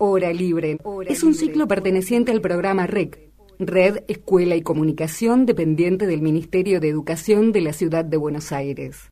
Hora Libre es un ciclo perteneciente al programa REC, Red Escuela y Comunicación dependiente del Ministerio de Educación de la Ciudad de Buenos Aires.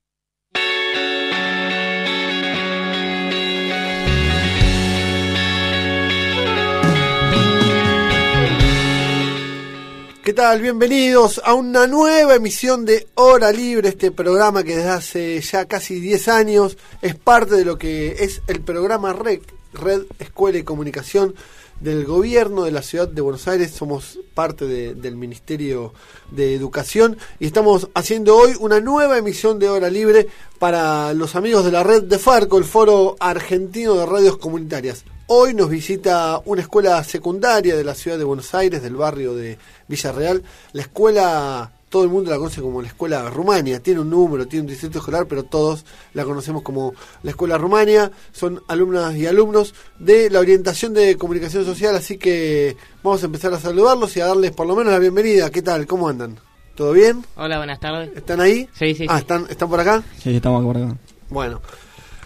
¿Qué tal? Bienvenidos a una nueva emisión de Hora Libre, este programa que desde hace ya casi 10 años es parte de lo que es el programa REC, Red Escuela y Comunicación del Gobierno de la Ciudad de Buenos Aires. Somos parte del Ministerio de Educación y estamos haciendo hoy una nueva emisión de Hora Libre para los amigos de la red de Farco, el Foro Argentino de Radios Comunitarias. Hoy nos visita una escuela secundaria de la ciudad de Buenos Aires, del barrio de Villarreal. La escuela, todo el mundo la conoce como la escuela Rumania. Tiene un número, tiene un distrito escolar, pero todos la conocemos como la escuela Rumania. Son alumnas y alumnos de la orientación de comunicación social, así que vamos a empezar a saludarlos y a darles por lo menos la bienvenida. ¿Qué tal? ¿Cómo andan? ¿Todo bien? Hola, buenas tardes. ¿Están ahí? Sí, sí. Ah, ¿están, ¿están por acá? Sí, estamos por acá. Bueno.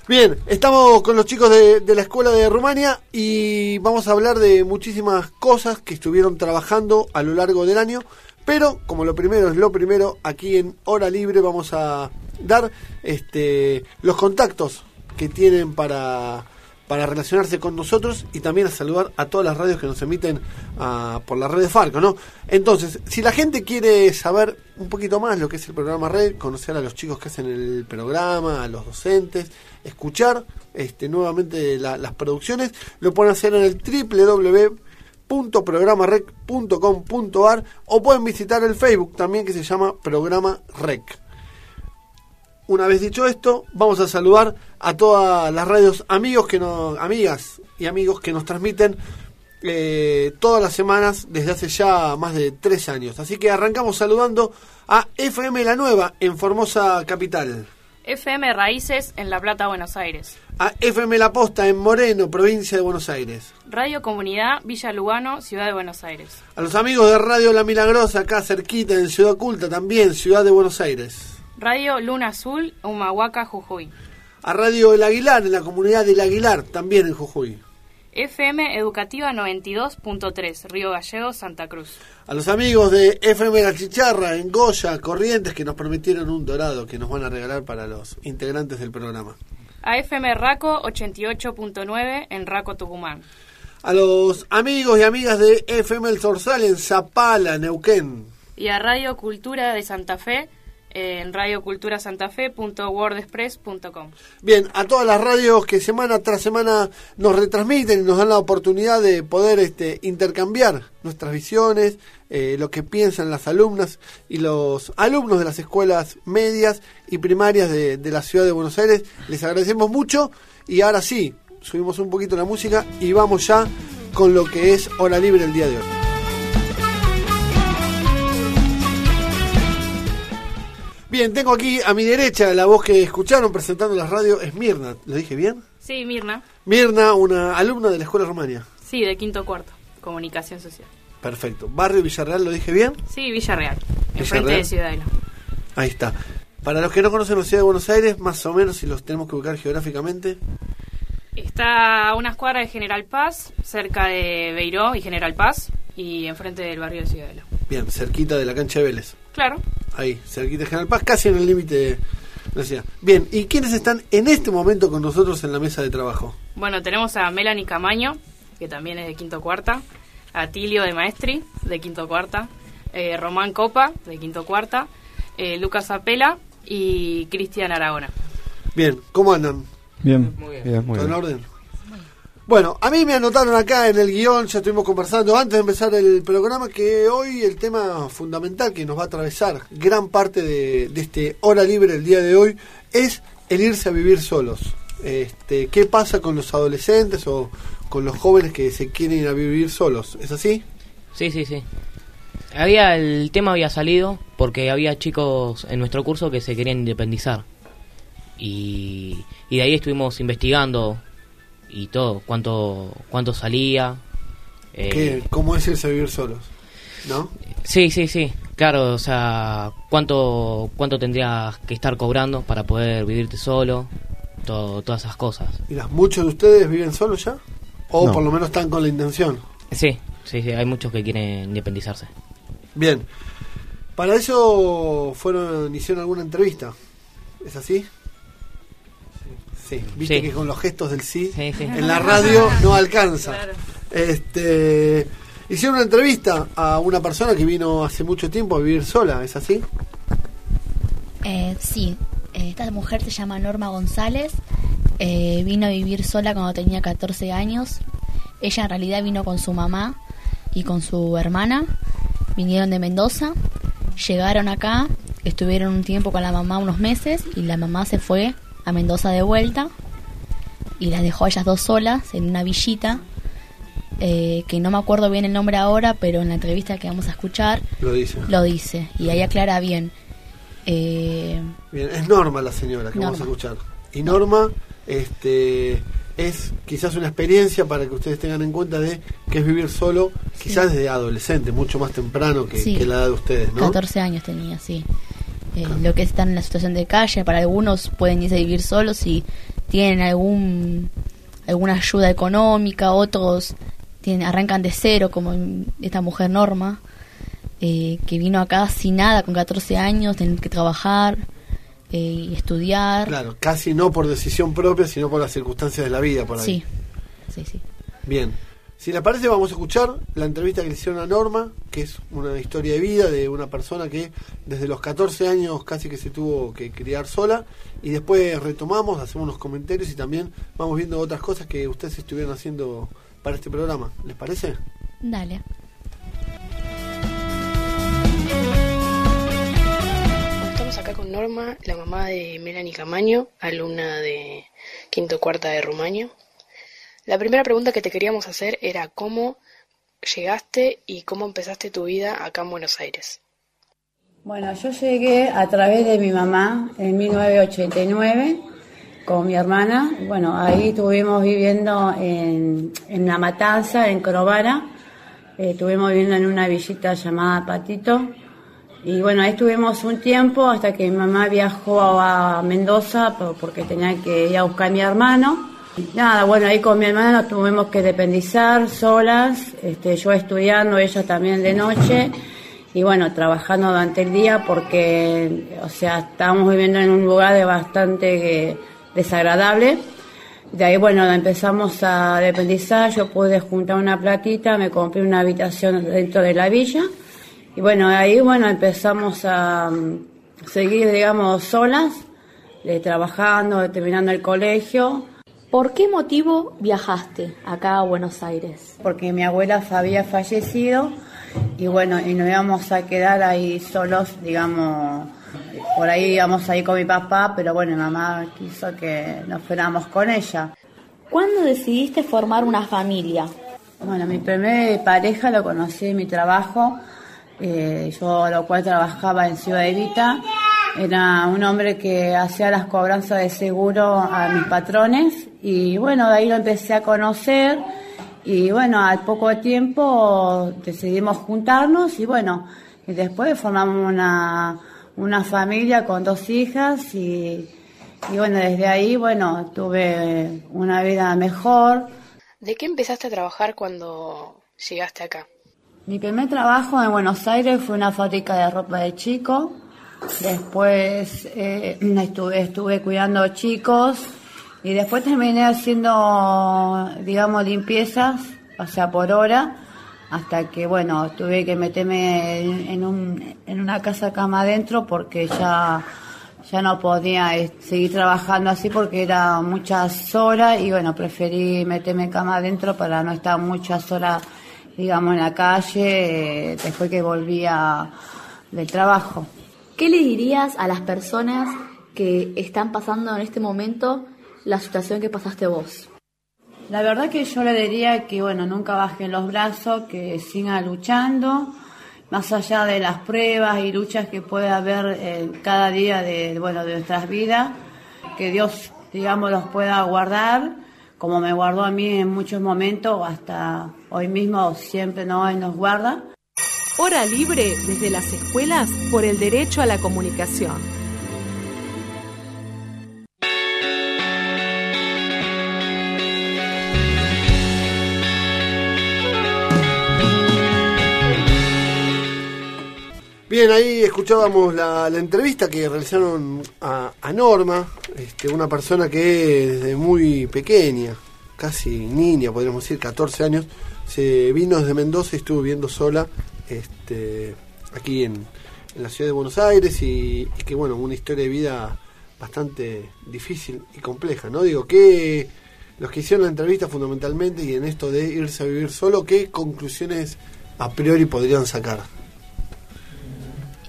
Bien, estamos con los chicos de, de, la escuela de Rumania y vamos a hablar de muchísimas cosas que estuvieron trabajando a lo largo del año, pero como lo primero es lo primero, aquí en Hora Libre vamos a dar este, los contactos que tienen para, para relacionarse con nosotros y también a saludar a todas las radios que nos emiten uh, por la red de Farco, ¿no? Entonces, si la gente quiere saber un poquito más lo que es el programa Red, conocer a los chicos que hacen el programa, a los docentes, escuchar este, nuevamente la, las producciones, lo pueden hacer en el www.programarec.com.ar o pueden visitar el Facebook también que se llama Programa Rec. Una vez dicho esto, vamos a saludar a todas las radios amigos que nos, amigas y amigos que nos transmiten eh, todas las semanas desde hace ya más de tres años. Así que arrancamos saludando a FM La Nueva en Formosa Capital. FM Raíces en La Plata, Buenos Aires. A FM La Posta en Moreno, provincia de Buenos Aires. Radio Comunidad, Villa Lugano, Ciudad de Buenos Aires. A los amigos de Radio La Milagrosa, acá cerquita en Ciudad Oculta, también Ciudad de Buenos Aires. Radio Luna Azul, Humahuaca, Jujuy. A Radio El Aguilar, en la comunidad del Aguilar, también en Jujuy. FM Educativa 92.3, Río Gallegos, Santa Cruz. A los amigos de FM La Chicharra, en Goya, Corrientes, que nos prometieron un dorado que nos van a regalar para los integrantes del programa. A FM Raco 88.9, en Raco, Tucumán. A los amigos y amigas de FM El Zorzal, en Zapala, Neuquén. Y a Radio Cultura de Santa Fe, en. Bien, a todas las radios que semana tras semana nos retransmiten y nos dan la oportunidad de poder este, intercambiar nuestras visiones, eh, lo que piensan las alumnas y los alumnos de las escuelas medias y primarias de, de la ciudad de Buenos Aires. Les agradecemos mucho y ahora sí, subimos un poquito la música y vamos ya con lo que es Hora Libre el día de hoy. Bien, tengo aquí a mi derecha la voz que escucharon presentando las radios es Mirna. ¿Lo dije bien? Sí, Mirna. Mirna, una alumna de la Escuela Romania. Sí, de quinto cuarto, comunicación social. Perfecto. ¿Barrio Villarreal lo dije bien? Sí, Villarreal, enfrente de Ciudadela. Ahí está. Para los que no conocen la ciudad de Buenos Aires, más o menos, si los tenemos que ubicar geográficamente. Está a unas cuadras de General Paz, cerca de Beiró y General Paz, y enfrente del barrio de Ciudadela. Bien, cerquita de la cancha de Vélez. Claro. Ahí, cerquita de General Paz, casi en el límite de la ciudad. Bien, ¿y quiénes están en este momento con nosotros en la mesa de trabajo? Bueno, tenemos a Melanie Camaño, que también es de quinto cuarta, a Tilio de Maestri, de quinto cuarta, eh, Román Copa, de quinto cuarta, eh, Lucas Apela y Cristian Aragona. Bien, ¿cómo andan? Bien, Muy bien. bien, muy ¿Todo en orden? Bueno, a mí me anotaron acá en el guion, ya estuvimos conversando antes de empezar el programa, que hoy el tema fundamental que nos va a atravesar gran parte de, de este hora libre el día de hoy es el irse a vivir solos. Este, ¿Qué pasa con los adolescentes o con los jóvenes que se quieren ir a vivir solos? ¿Es así? Sí, sí, sí. Había el tema había salido porque había chicos en nuestro curso que se querían independizar. Y, y de ahí estuvimos investigando y todo, cuánto cuánto salía. eh, ¿Qué- ¿Cómo es irse a vivir solos? ¿No? Sí, sí, sí. Claro, o sea, cuánto cuánto tendrías que estar cobrando para poder vivirte solo, todo, todas esas cosas. Mira, ¿muchos de ustedes viven solos ya? O por lo menos están con la intención. Sí, sí, sí, hay muchos que quieren independizarse. Bien. Para eso fueron hicieron alguna entrevista. ¿Es así? Sí, viste que con los gestos del sí, en la radio no alcanza. Este, hicieron una entrevista a una persona que vino hace mucho tiempo a vivir sola, ¿es así? Eh, sí, eh, esta mujer se llama Norma González, eh, vino a vivir sola cuando tenía 14 años. Ella en realidad vino con su mamá y con su hermana, vinieron de Mendoza, llegaron acá, estuvieron un tiempo con la mamá unos meses y la mamá se fue a Mendoza de vuelta y las dejó a ellas dos solas en una villita eh, que no me acuerdo bien el nombre ahora, pero en la entrevista que vamos a escuchar lo dice. Lo dice y ahí aclara bien. Eh, bien, es Norma la señora que vamos a escuchar. Y Norma este, es quizás una experiencia para que ustedes tengan en cuenta de que es vivir solo, quizás desde adolescente, mucho más temprano que, la edad de ustedes, ¿no? 14 años tenía, sí. Eh, lo que es estar en la situación de calle, para algunos pueden irse a vivir solos si tienen algún alguna ayuda económica, otros arrancan de cero, como esta mujer Norma, eh, que vino acá sin nada, con 14 años, tener que trabajar eh, y estudiar. Claro, casi no por decisión propia, sino por las circunstancias de la vida, por ahí. Sí, sí, sí. Bien. Si le parece, vamos a escuchar la entrevista que le hicieron a Norma, que es una historia de vida de una persona que desde los 14 años casi que se tuvo que criar sola, y después retomamos, hacemos unos comentarios y también vamos viendo otras cosas que ustedes estuvieron haciendo para este programa. ¿Les parece? Dale. Estamos acá con Norma, la mamá de Melanie Camaño, alumna de quinto cuarta de Rumaño. La primera pregunta que te queríamos hacer era cómo llegaste y cómo empezaste tu vida acá en Buenos Aires. Bueno, yo llegué a través de mi mamá en 1989 con mi hermana. Bueno, ahí estuvimos viviendo en, en La Matanza, en Crovara. Eh, estuvimos viviendo en una villita llamada Patito. Y bueno, ahí estuvimos un tiempo hasta que mi mamá viajó a Mendoza porque tenía que ir a buscar a mi hermano. Nada, bueno, ahí con mi hermana nos tuvimos que dependizar solas, este, yo estudiando, ella también de noche, y bueno, trabajando durante el día porque, o sea, estábamos viviendo en un lugar de bastante desagradable. De ahí, bueno, empezamos a dependizar, yo pude juntar una platita, me compré una habitación dentro de la villa. Y bueno, ahí, bueno, empezamos a mm, seguir, digamos, solas, de, trabajando, terminando el colegio. ¿Por qué motivo viajaste acá a Buenos Aires? Porque mi abuela había fallecido y bueno, y nos íbamos a quedar ahí solos, digamos, por ahí íbamos ahí con mi papá, pero bueno, mi mamá quiso que nos fuéramos con ella. ¿Cuándo decidiste formar una familia? Bueno, mi primer pareja lo conocí en mi trabajo, eh, yo lo cual trabajaba en Ciudad Evita. Era un hombre que hacía las cobranzas de seguro a mis patrones y bueno, de ahí lo empecé a conocer y bueno, al poco tiempo decidimos juntarnos y bueno, y después formamos una una familia con dos hijas y, bueno, desde ahí, bueno, tuve una vida mejor. ¿De qué empezaste a trabajar cuando llegaste acá? Mi primer trabajo en Buenos Aires fue una fábrica de ropa de chico. Después eh, estuve, estuve cuidando chicos y después terminé haciendo, digamos, limpiezas, o sea, por hora hasta que, bueno, tuve que meterme en, un, en una casa cama adentro porque ya, ya no podía eh, seguir trabajando así porque era muchas horas y, bueno, preferí meterme cama adentro para no estar muchas horas, digamos, en la calle eh, después que volvía del trabajo. ¿Qué le dirías a las personas que están pasando en este momento la situación que pasaste vos? La verdad que yo le diría que, bueno, nunca bajen los brazos, que sigan luchando, más allá de las pruebas y luchas que puede haber eh, cada día de, bueno, de nuestras vidas, que Dios, digamos, los pueda guardar, como me guardó a mí en muchos momentos, hasta hoy mismo siempre no nos guarda. Hora libre desde las escuelas por el derecho a la comunicación. Bien, ahí escuchábamos la, entrevista que realizaron a, Norma, este, una persona que desde muy pequeña, casi niña, podríamos decir, 14 años, se vino desde Mendoza y estuvo viviendo sola este, aquí en, la ciudad de Buenos Aires y, que, bueno, una historia de vida bastante difícil y compleja, ¿no? Digo, que los que hicieron la entrevista fundamentalmente y en esto de irse a vivir solo, ¿qué conclusiones a priori podrían sacar?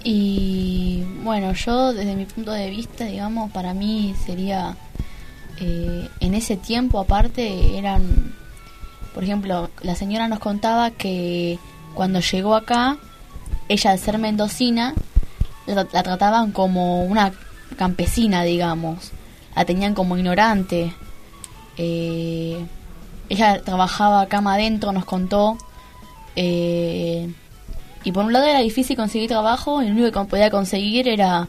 Y bueno, yo desde mi punto de vista, digamos, para mí sería, eh, en ese tiempo aparte eran, por ejemplo, la señora nos contaba que cuando llegó acá, ella al ser mendocina, la, trataban como una campesina, digamos, la tenían como ignorante. Eh, ella trabajaba cama adentro, nos contó. Eh, y por un lado era difícil conseguir trabajo y lo único que podía conseguir era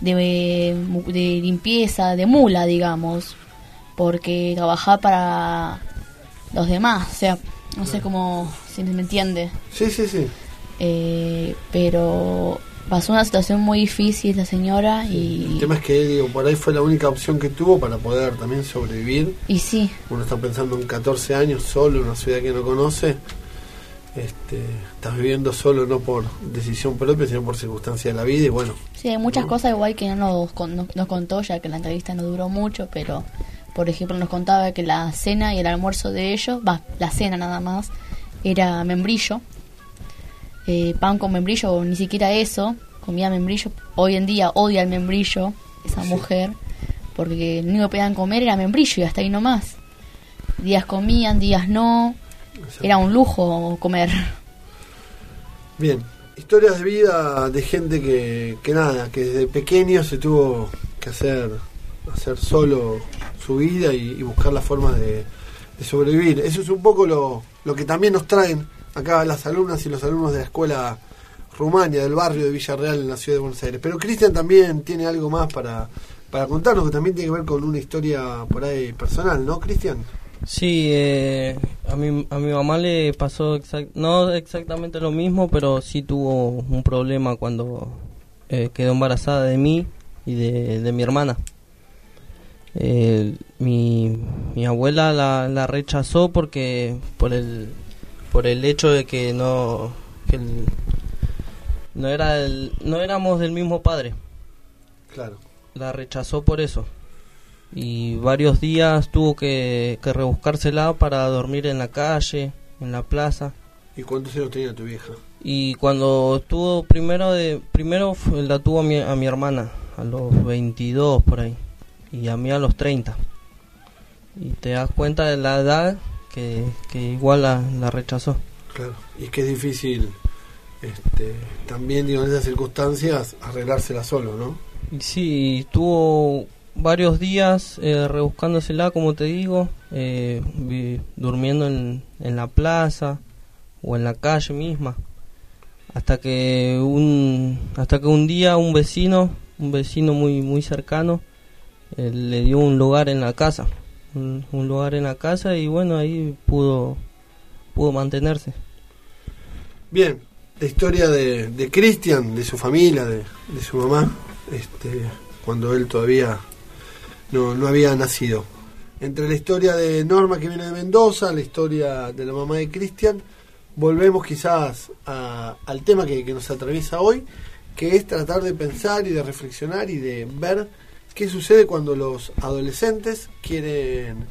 de, de limpieza, de mula, digamos, porque trabajaba para los demás, o sea, no sé cómo, si me entiende. Sí, sí, sí. Eh, pero pasó una situación muy difícil la señora y... El tema es que, digo, por ahí fue la única opción que tuvo para poder también sobrevivir. Y sí. Uno está pensando en 14 años solo en una ciudad que no conoce este, estás viviendo solo no por decisión propia, sino por circunstancia de la vida y bueno. Sí, hay muchas cosas igual que no nos, nos, contó, ya que la entrevista no duró mucho, pero por ejemplo nos contaba que la cena y el almuerzo de ellos, va, la cena nada más, era membrillo, eh, pan con membrillo o ni siquiera eso, comía membrillo, hoy en día odia el membrillo, esa mujer, porque lo único que podían comer era membrillo y hasta ahí nomás. Días comían, días no era un lujo comer. Bien, historias de vida de gente que, que nada, que desde pequeño se tuvo que hacer, hacer solo su vida y, buscar la forma de, sobrevivir. Eso es un poco lo, lo que también nos traen acá las alumnas y los alumnos de la escuela Rumania del barrio de Villarreal en la ciudad de Buenos Aires. Pero Cristian también tiene algo más para, para contarnos que también tiene que ver con una historia por ahí personal, ¿no, Cristian? Sí, eh, a, mi, a mi mamá le pasó no exactamente lo mismo, pero sí tuvo un problema cuando eh, quedó embarazada de mí y de, mi hermana. Eh, mi, mi abuela la, la, rechazó porque por el por el hecho de que no no era el, no éramos del mismo padre. Claro. La rechazó por eso y varios días tuvo que, que rebuscársela para dormir en la calle, en la plaza. ¿Y cuántos años tenía tu vieja? Y cuando estuvo primero de primero la tuvo a mi, a mi hermana a los 22 por ahí y a mí a los 30. Y te das cuenta de la edad que, que igual la, la rechazó. Claro, y que es difícil este, también digo, en esas circunstancias arreglársela solo, ¿no? Y sí, tuvo varios días eh, rebuscándosela, como te digo, eh, durmiendo en, en, la plaza o en la calle misma, hasta que un hasta que un día un vecino, un vecino muy muy cercano, le dio un lugar en la casa, un, lugar en la casa y bueno ahí pudo pudo mantenerse. Bien, la historia de, de Cristian, de su familia, de, de su mamá, este, cuando él todavía no, no había nacido. Entre la historia de Norma que viene de Mendoza, la historia de la mamá de Cristian, volvemos quizás al tema que, nos atraviesa hoy, que es tratar de pensar y de reflexionar y de ver qué sucede cuando los adolescentes quieren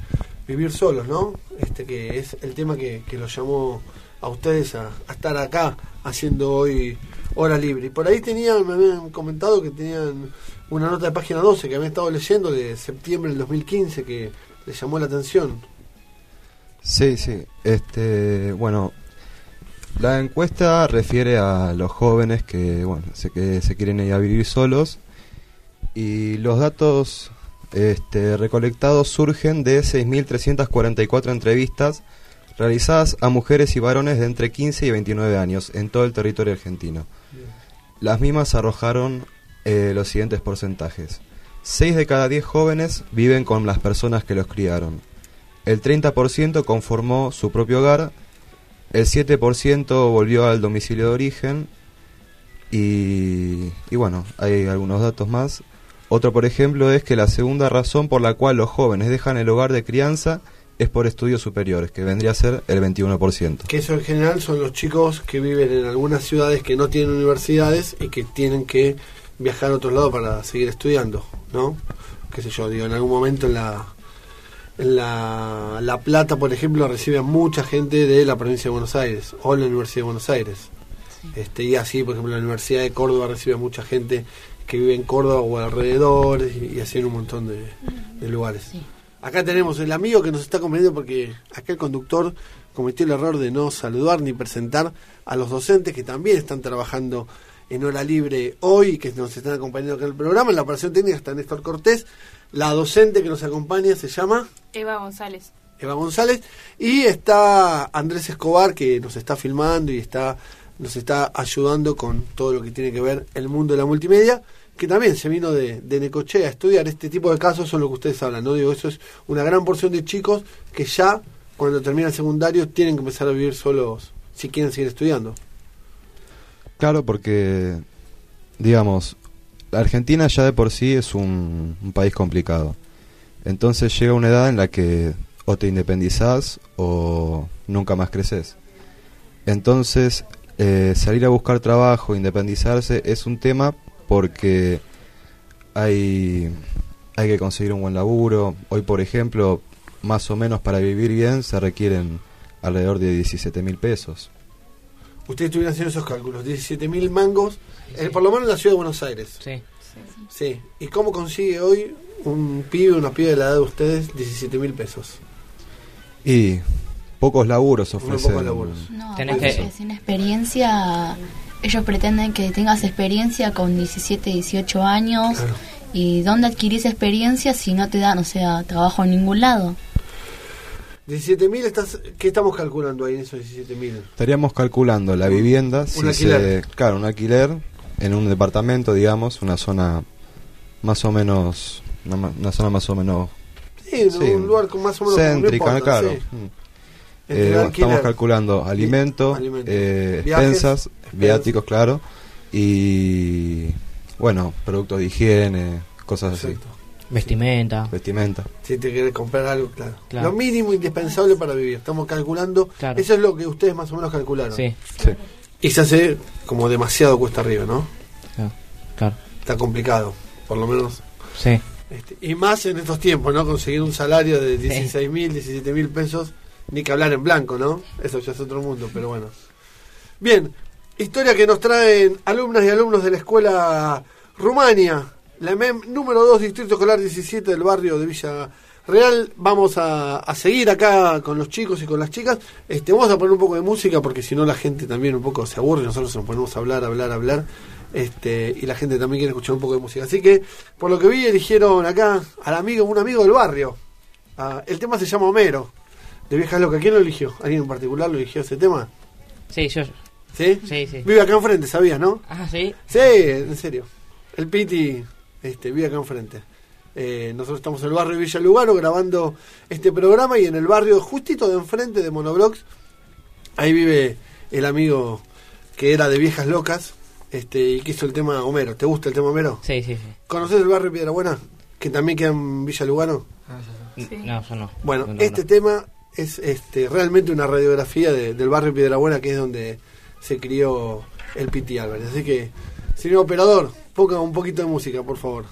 vivir solos, ¿no? Este que es el tema que, los llamó a ustedes a, estar acá haciendo hoy hora libre. Y por ahí tenían, me habían comentado que tenían una nota de página 12 que había estado leyendo de septiembre del 2015 que les llamó la atención. Sí, sí. Este, bueno, la encuesta refiere a los jóvenes que, bueno, se, que se quieren ir a vivir solos y los datos este, recolectados surgen de 6.344 entrevistas realizadas a mujeres y varones de entre 15 y 29 años en todo el territorio argentino. Las mismas arrojaron eh, los siguientes porcentajes. 6 de cada 10 jóvenes viven con las personas que los criaron. El 30% conformó su propio hogar. El 7% volvió al domicilio de origen. Y, y bueno, hay algunos datos más. Otro, por ejemplo, es que la segunda razón por la cual los jóvenes dejan el hogar de crianza es por estudios superiores, que vendría a ser el 21%. Que eso en general son los chicos que viven en algunas ciudades que no tienen universidades y que tienen que viajar a otro lado para seguir estudiando, ¿no? Qué sé yo, digo, en algún momento en la, en la, la Plata, por ejemplo, recibe a mucha gente de la provincia de Buenos Aires o la Universidad de Buenos Aires. Este, y así, por ejemplo, la Universidad de Córdoba recibe a mucha gente que vive en Córdoba o alrededor y, y así en un montón de, de lugares. Acá tenemos el amigo que nos está acompañando porque acá el conductor cometió el error de no saludar ni presentar a los docentes que también están trabajando en hora libre hoy y que nos están acompañando acá en el programa. En la operación técnica está Néstor Cortés. La docente que nos acompaña se llama Eva González. Eva González y está Andrés Escobar que nos está filmando y está nos está ayudando con todo lo que tiene que ver el mundo de la multimedia que también se vino de, de Necochea a estudiar este tipo de casos son lo que ustedes hablan no digo eso es una gran porción de chicos que ya cuando termina el secundario tienen que empezar a vivir solos si quieren seguir estudiando Claro, porque, digamos, la Argentina ya de por sí es un, país complicado. Entonces llega una edad en la que o te independizás o nunca más creces. Entonces, eh, salir a buscar trabajo, independizarse, es un tema porque hay, hay que conseguir un buen laburo. Hoy, por ejemplo, más o menos para vivir bien se requieren alrededor de 17 mil pesos. Ustedes estuvieron haciendo esos cálculos, 17 mil mangos, eh, por lo menos en la ciudad de Buenos Aires. Sí. Sí. ¿Y cómo consigue hoy un pibe, una pibe de la edad de ustedes, 17 mil pesos? Y pocos laburos ofrecen. pocos laburos. No, Tenés aparte que- que sin experiencia, ellos pretenden que tengas experiencia con 17, 18 años. Claro. ¿Y dónde adquirís experiencia si no te dan, o sea, trabajo en ningún lado? 17 mil, estás, ¿qué estamos calculando ahí en esos 17 mil? Estaríamos calculando la vivienda, si alquiler. se, claro, un alquiler en un departamento, digamos, una zona más o menos, una, ma- una zona más o menos Sí, un lugar con más o menos... no céntrica, importa, claro. sí. Eh, alquiler, estamos calculando alimento, alimento, eh, expensas, viáticos, claro, y bueno, productos de higiene, cosas así. Vestimenta. vestimenta. Si te querés comprar algo, claro. Claro. Lo mínimo indispensable para vivir. Estamos calculando. Claro. Eso es lo que ustedes más o menos calcularon. Sí, Sí. Y se hace como demasiado cuesta arriba, ¿no? claro. claro. Está complicado, por lo menos. Sí. Este, y más en estos tiempos, ¿no? Conseguir un salario de 16 mil, 17 mil pesos, ni que hablar en blanco, ¿no? Eso ya es otro mundo, pero bueno. Bien, historia que nos traen alumnas y alumnos de la escuela Rumania, la MEM número 2, Distrito Escolar 17 del barrio de Villa Real. Vamos a, a seguir acá con los chicos y con las chicas. Este, vamos a poner un poco de música porque si no la gente también un poco se aburre, nosotros nos ponemos a hablar, hablar, hablar. Este, y la gente también quiere escuchar un poco de música. Así que, por lo que vi, eligieron acá al amigo, un amigo del barrio. Ah, el tema se llama Homero, de Viejas Locas. ¿Quién lo eligió? ¿Alguien en particular lo eligió ese tema? Sí, yo. ¿Sí? Sí, sí. Vive acá enfrente, ¿sabías, no? Ah, sí. Sí, en serio. El Piti este, vive acá enfrente. Eh, nosotros estamos en el barrio Villa Lugano grabando este programa y en el barrio justito de enfrente de Monoblox, ahí vive el amigo que era de Viejas Locas este, y que hizo el tema Homero. ¿Te gusta el tema Homero? Sí, sí, sí. ¿Conoces el barrio Piedra Buena? Que también queda en Villa Lugano. No, yo no. Bueno, No, no, este no. tema es este, realmente una radiografía de- del barrio Piedrabuena, que es donde se crió el Piti Álvarez. Así que, señor operador, ponga un poquito de música, por favor.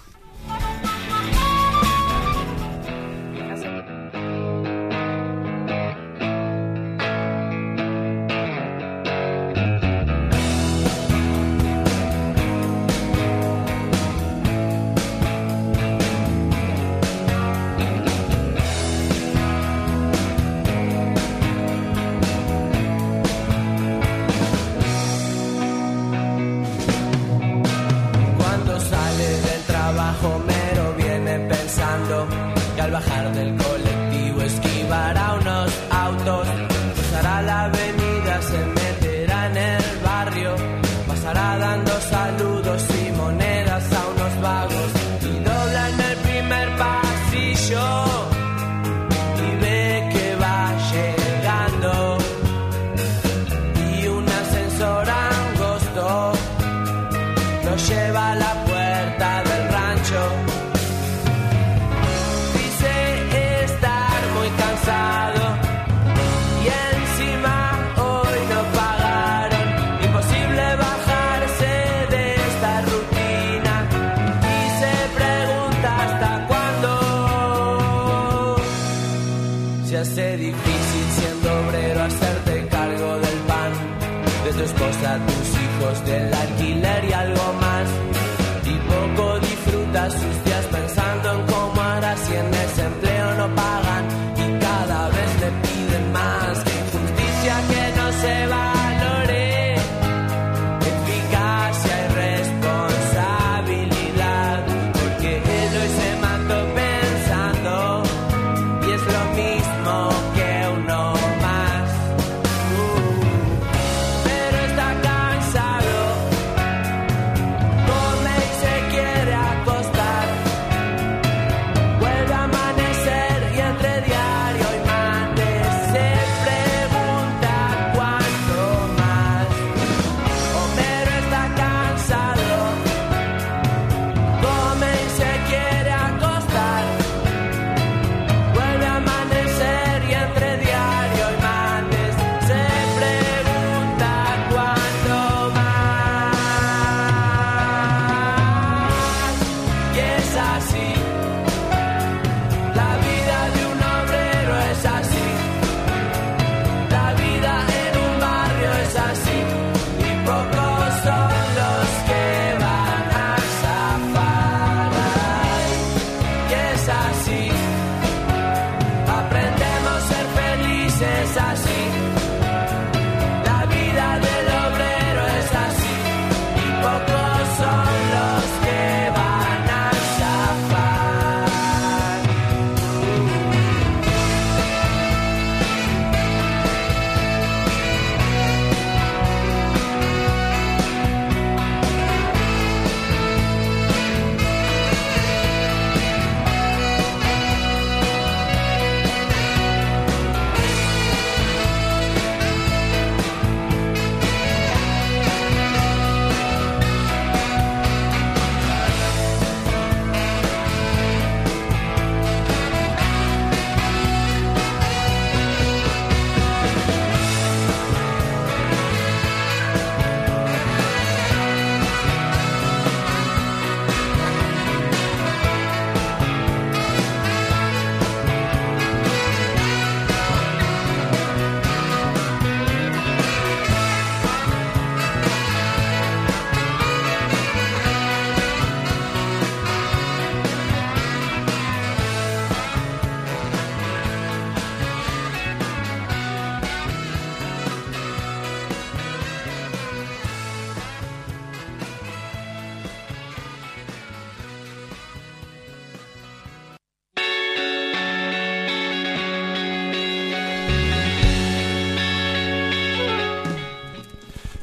Cómo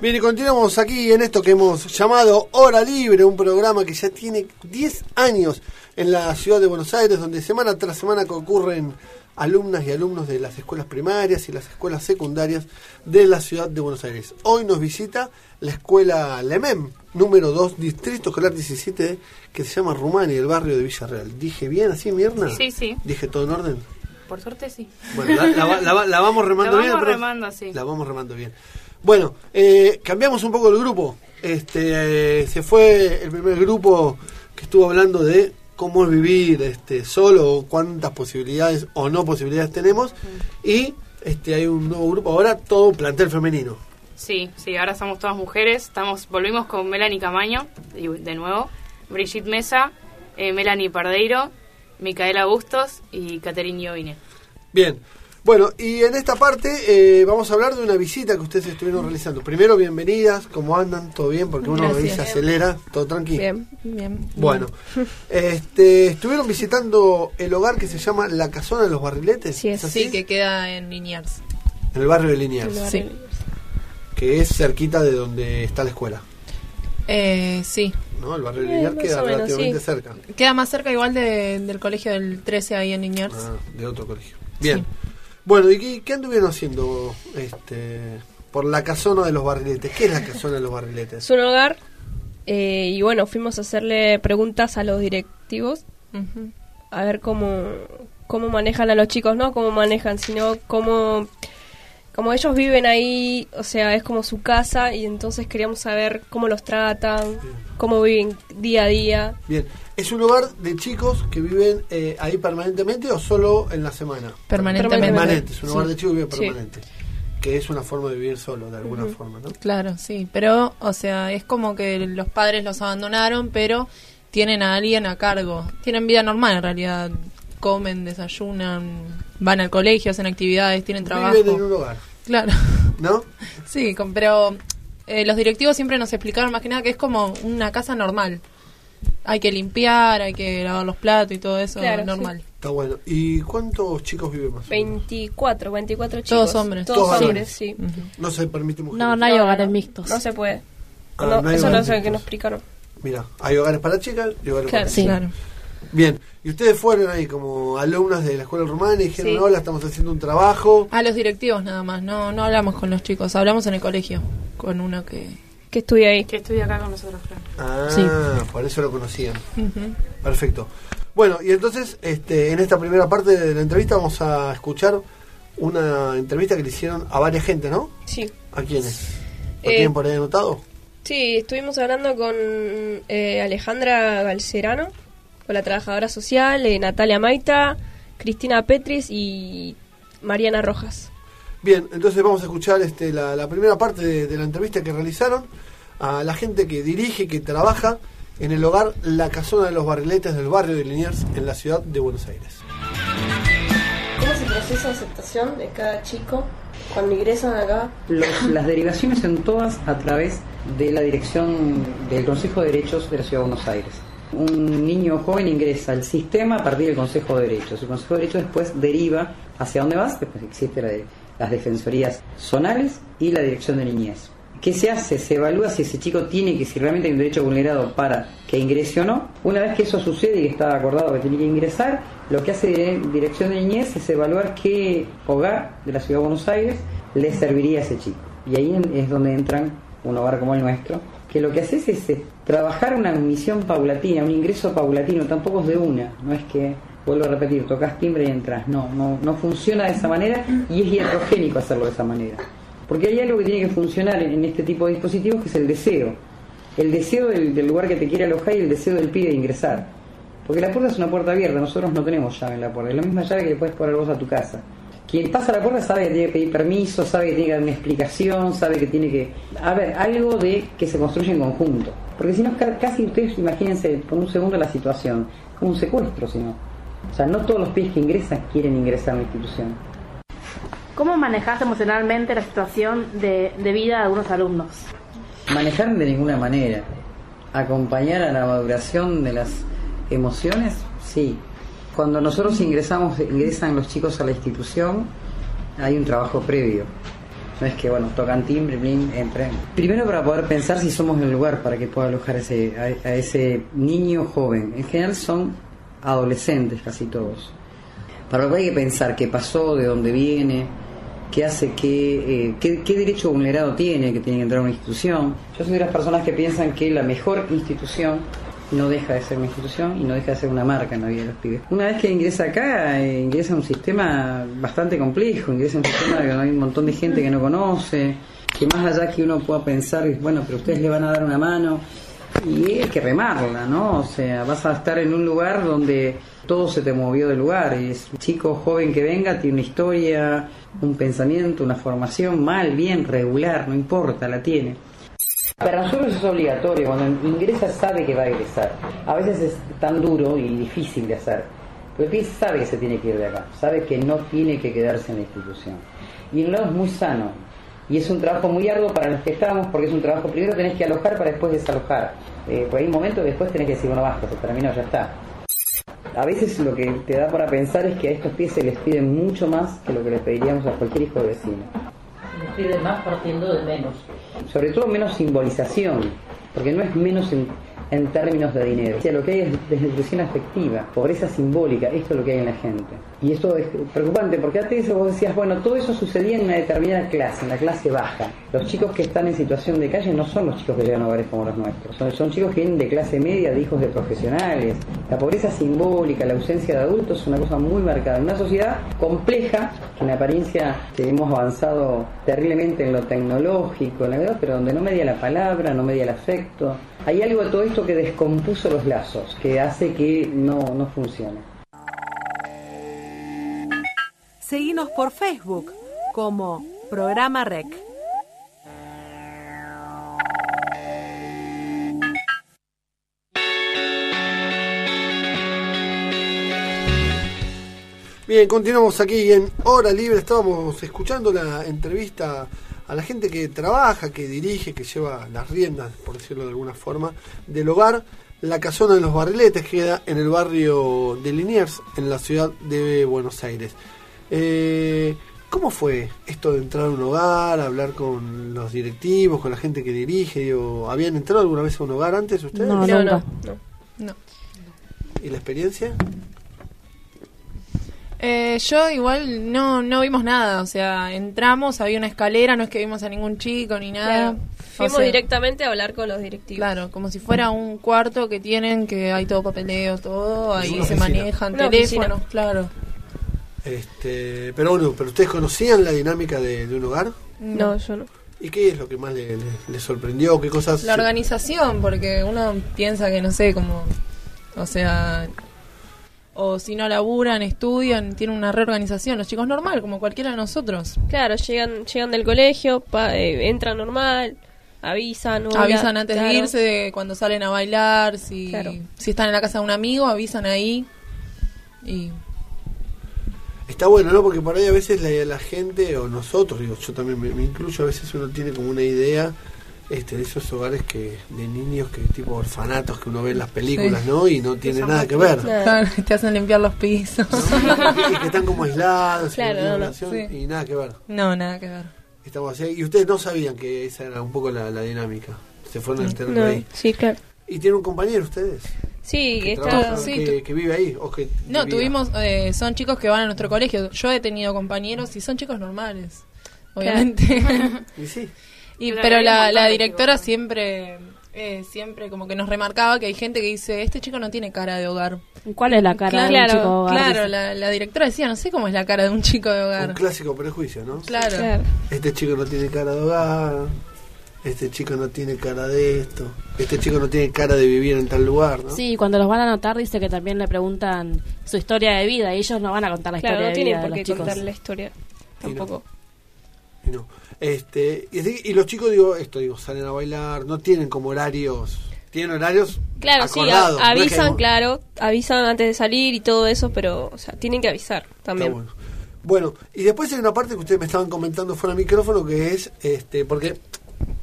Bien, y continuamos aquí en esto que hemos llamado Hora Libre, un programa que ya tiene 10 años en la ciudad de Buenos Aires, donde semana tras semana concurren alumnas y alumnos de las escuelas primarias y las escuelas secundarias de la ciudad de Buenos Aires. Hoy nos visita la escuela LEMEM, número 2, Distrito Escolar 17, que se llama Rumania, el barrio de Villarreal. ¿Dije bien así, Mirna? Sí, sí. ¿Dije todo en orden? Por suerte sí. Bueno, la, la- la- la vamos remando La vamos remando, sí. La vamos remando bien. Bueno, eh, cambiamos un poco el grupo. Este, se fue el primer grupo que estuvo hablando de cómo es vivir este, solo, cuántas posibilidades o no posibilidades tenemos. Y este, hay un nuevo grupo ahora, todo plantel femenino. Sí, sí, ahora somos todas mujeres. Estamos, volvimos con Melanie Camaño, de nuevo, Brigitte Mesa, eh, Melanie Pardeiro, Micaela Bustos y Caterine Iovine. Bien. Bueno, y en esta parte eh, vamos a hablar de una visita que ustedes estuvieron realizando. Primero, bienvenidas, ¿cómo andan? ¿Todo bien? Porque uno ahí se acelera, todo tranquilo. Bien, bien. Bueno, este, estuvieron visitando el hogar que se llama La Casona de los Barriletes. Sí, ¿es así? sí, que queda en Liniers. En el barrio de Liniers, Sí. que es cerquita de donde está la escuela. Eh, sí. ¿no? El barrio de Eh, Liniers queda menos, relativamente sí. cerca Queda más cerca igual de- del colegio del 13 ahí en Liniers. ah, de otro colegio. Bien. Bueno, ¿y qué, qué anduvieron haciendo este, por la Casona de los Barriletes? ¿Qué es la Casona de los Barriletes? Es un hogar eh, y bueno, fuimos a hacerle preguntas a los directivos a ver cómo, cómo manejan a los chicos, no cómo manejan, sino cómo, como ellos viven ahí, o sea, es como su casa y entonces queríamos saber cómo los tratan, cómo viven día a día. Bien, ¿es un hogar de chicos que viven eh, ahí permanentemente o solo en la semana? Permanentemente. Permanente, es un hogar Sí. de chicos que viven Sí. permanente. que es una forma de vivir solo, de alguna forma, ¿no? Claro, sí, pero, o sea, es como que los padres los abandonaron, pero tienen a alguien a cargo. Tienen vida normal en realidad. Comen, desayunan, van al colegio, hacen actividades, tienen trabajo. Viven en un hogar, Claro. ¿no? Sí, con- pero eh, los directivos siempre nos explicaron más que nada que es como una casa normal. Hay que limpiar, hay que lavar los platos y todo eso Claro, normal. Está bueno. ¿Y cuántos chicos viven más? 24, 24 chicos. Todos hombres. Todos, Todos hombres, sí. No se permite mujeres. No, no hay hogares mixtos. No se puede. Ah, No, no eso no que mixtos. nos explicaron. Mira, hay hogares para chicas y hogares Claro, para sí. chicos. Claro. Bien, y ustedes fueron ahí como alumnas de la escuela rumana y dijeron, Sí. hola, estamos haciendo un trabajo. A los directivos nada más, no, no hablamos con los chicos, hablamos en el colegio con uno que... Que estudia ahí. Que estudia acá con nosotros, claro. Ah, Sí. por eso lo conocían. Ujú. Perfecto. Bueno, y entonces, este, en esta primera parte de la entrevista vamos a escuchar una entrevista que le hicieron a varias gente, ¿no? Sí. ¿A quiénes? ¿Lo Eh, tienen por ahí anotado? Sí, estuvimos hablando con eh, Alejandra Galcerano, con la trabajadora social, eh, Natalia Maita, Cristina Petris y Mariana Rojas. Bien, entonces vamos a escuchar este, la, la primera parte de, de la entrevista que realizaron a la gente que dirige, que trabaja en el hogar La Casona de los Barriletes del barrio de Liniers en la ciudad de Buenos Aires. ¿Cómo es el proceso de aceptación de cada chico cuando ingresan acá? Los- las derivaciones son todas a través de la dirección del Consejo de Derechos de la Ciudad de Buenos Aires. Un niño joven ingresa al sistema a partir del Consejo de Derechos. El Consejo de Derechos después deriva hacia dónde vas, después existe la de- las defensorías zonales y la dirección de niñez. ¿Qué se hace? Se evalúa si ese chico tiene que, si realmente hay un derecho vulnerado para que ingrese o no. Una vez que eso sucede y está acordado que tiene que ingresar, lo que hace Dire- Dirección de Niñez es evaluar qué hogar de la Ciudad de Buenos Aires le serviría a ese chico. Y ahí es donde entran un hogar como el nuestro, que lo que hace es trabajar una misión paulatina, un ingreso paulatino, tampoco es de una, no es que, vuelvo a repetir, tocas timbre y entras, no, no, no funciona de esa manera y es hierogénico hacerlo de esa manera. Porque hay algo que tiene que funcionar en, este tipo de dispositivos que es el deseo. El deseo del, del lugar que te quiere alojar y el deseo del pibe de ingresar. Porque la puerta es una puerta abierta, nosotros no tenemos llave en la puerta, es la misma llave que puedes poner vos a tu casa. Quien pasa la puerta sabe que tiene que pedir permiso, sabe que tiene que dar una explicación, sabe que tiene que... A ver, algo de que se construye en conjunto. Porque si no, ca- casi ustedes imagínense por un segundo la situación, como un secuestro, si no. O sea, no todos los pibes que ingresan quieren ingresar a la institución. ¿Cómo manejás emocionalmente la situación de, de vida de algunos alumnos? Manejar de ninguna manera. Acompañar a la maduración de las emociones, sí. Cuando nosotros ingresamos, ingresan los chicos a la institución, hay un trabajo previo. No es que, bueno, tocan timbre, blin. Primero para poder pensar si somos el lugar para que pueda alojar ese, a, a ese niño joven. En general son adolescentes casi todos. Para lo que hay que pensar qué pasó, de dónde viene, qué hace, qué, eh, qué, qué derecho vulnerado tiene, que tiene que entrar a una institución. Yo soy de las personas que piensan que la mejor institución no deja de ser una institución y no deja de ser una marca en la vida de los pibes. Una vez que ingresa acá, eh, ingresa a un sistema bastante complejo, ingresa a un sistema que hay un montón de gente que no conoce, que más allá que uno pueda pensar, bueno, pero ustedes le van a dar una mano, y hay que remarla, ¿no? O sea, vas a estar en un lugar donde todo se te movió del lugar. Y es un chico joven que venga, tiene una historia, un pensamiento, una formación, mal, bien, regular, no importa, la tiene. Para nosotros es obligatorio, cuando ingresa sabe que va a egresar. A veces es tan duro y difícil de hacer. Pero el pibe sabe que se tiene que ir de acá, sabe que no tiene que quedarse en la institución. Y en lado es muy sano. Y es un trabajo muy arduo para los que estamos, porque es un trabajo, primero tenés que alojar para después desalojar. Eh, porque hay un momento después tenés que decir, bueno, basta, se terminó, ya está. A veces lo que te da para pensar es que a estos pies se les pide mucho más que lo que le pediríamos a cualquier hijo de vecino. Les pide más partiendo de menos. Sobre todo menos simbolización, porque no es menos en, en términos de dinero. O lo que hay es desnutrición afectiva, pobreza simbólica, esto es lo que hay en la gente. Y esto es preocupante, porque antes vos decías, bueno, todo eso sucedía en una determinada clase, en la clase baja. Los chicos que están en situación de calle no son los chicos que llegan a hogares como los nuestros, son, chicos que vienen de clase media, de hijos de profesionales. La pobreza simbólica, la ausencia de adultos es una cosa muy marcada. En una sociedad compleja, que en apariencia que hemos avanzado terriblemente en lo tecnológico, en la verdad, pero donde no media la palabra, no media el afecto. Hay algo de todo esto que descompuso los lazos, que hace que no, no funcione. Seguinos por Facebook como Programa REC. Bien, continuamos aquí en Hora Libre. Estábamos escuchando la entrevista a la gente que trabaja, que dirige, que lleva las riendas, por decirlo de alguna forma, del hogar. La casona de los barriletes queda en el barrio de Liniers, en la ciudad de Buenos Aires. Eh, ¿Cómo fue esto de entrar a un hogar, hablar con los directivos, con la gente que dirige? Digo, ¿Habían entrado alguna vez a un hogar antes ustedes? No, No, no, No. ¿Y la experiencia? Eh, yo igual no, no vimos nada, o sea, entramos, había una escalera, no es que vimos a ningún chico ni nada. Claro. O Fuimos sea, directamente a hablar con los directivos. Claro, como si fuera un cuarto que tienen, que hay todo papeleo, todo, ahí se manejan teléfonos, oficina. claro. Este, pero bueno, ¿pero ustedes conocían la dinámica de, de un hogar? No, yo no. ¿Y qué es lo que más le, le- le sorprendió? ¿Qué cosas? La organización, porque uno piensa que, no sé, como, o sea, o si no laburan, estudian, tienen una reorganización, los chicos normal, como cualquiera de nosotros. Claro, llegan llegan del colegio, pa- eh, entran normal, avisan. hola, avisan antes claro. de irse, de cuando salen a bailar, si, Claro. si están en la casa de un amigo, avisan ahí. Y Está bueno, ¿no? Porque por ahí a veces la, la gente, o nosotros, digo, yo también me, me incluyo, a veces uno tiene como una idea este, de esos hogares que de niños que tipo orfanatos que uno ve en las películas, Sí. ¿no? Y no tiene nada que ver. Claro, te hacen limpiar los pisos. y que están como aislados, Claro, sin no, no, sí. y nada que ver. No, nada que ver. Estamos así, y ustedes no sabían que esa era un poco la, la dinámica. Se fueron enterando No, ahí. sí, claro. ¿Y tienen un compañero ustedes? Sí, que, está- trabaja, sí, que, que vive ahí o que No, vivía? tuvimos, eh, son chicos que van a nuestro colegio. Yo he tenido compañeros y son chicos normales, obviamente. Y sí. Y, Pero un la, la directora siempre, eh, siempre como que nos remarcaba que hay gente que dice, este chico no tiene cara de hogar. ¿Cuál es la cara claro, de un chico de hogar? Claro, la, la directora decía, no sé cómo es la cara de un chico de Un hogar. clásico prejuicio, ¿no? Claro. Claro. Este chico no tiene cara de hogar, este chico no tiene cara de esto, este chico no tiene cara de vivir en tal lugar, ¿no? Sí, cuando los van a anotar dice que también le preguntan su historia de vida y ellos no van a contar la Claro, historia no de tienen vida por de qué contar la historia Y no. tampoco. Y no. Este, y, así- y los chicos, digo, esto, digo, salen a bailar, no tienen como horarios, tienen horarios Claro, sí, acordados. a- no es que avisan, claro, avisan antes de salir y todo eso, pero, o sea, tienen que avisar también. Está bueno. Bueno, y después hay una parte que ustedes me estaban comentando fuera del micrófono que es, este, porque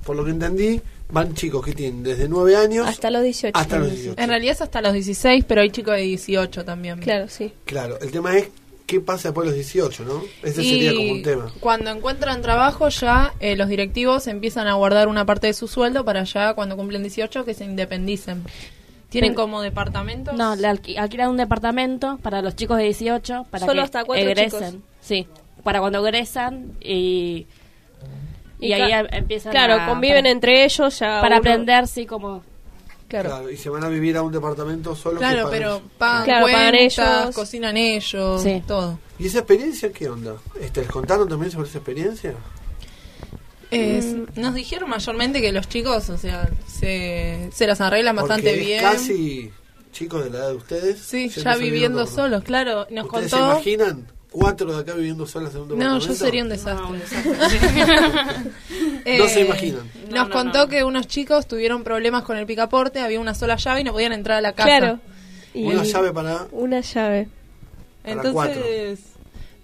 por lo que entendí, van chicos que tienen desde 9 años Hasta los 18. hasta los 18. En realidad es hasta los 16, pero hay chicos de 18 también. Claro, sí. Claro, el tema es qué pasa después de los 18, ¿no? Ese Y sería como un tema. Cuando encuentran trabajo ya eh, los directivos empiezan a guardar una parte de su sueldo para ya cuando cumplen 18 que se independicen. ¿Tienen Pero- como departamentos? No, le alqui- alquilan un departamento para los chicos de 18 para Solo que hasta cuatro egresen. chicos. Sí, para cuando egresan y, y, Y ahí em- empiezan Claro, a- conviven para, entre ellos ya. para uno- aprender, sí, como... Claro. Claro, y se van a vivir a un departamento solo que Claro, pagan pero ellos. pagan Claro, pagan cuentas, ellos. cocinan ellos, Sí. todo. ¿Y esa experiencia qué onda? Este, ¿Les contaron también sobre esa experiencia? Es- Mm. Nos dijeron mayormente que los chicos, o sea, se, se las arreglan bastante Porque es bien. casi chicos de la edad de ustedes. Sí, ya viviendo solos, claro. Nos ¿Ustedes se contó... imaginan cuatro de acá viviendo solas en un No, departamento? yo sería un desastre. No, un desastre. No se imaginan. Nos No, no, contó no. que unos chicos tuvieron problemas con el picaporte, había una sola llave y no podían entrar a la casa. Claro. Y Una llave para... Una llave. Para cuatro. Entonces,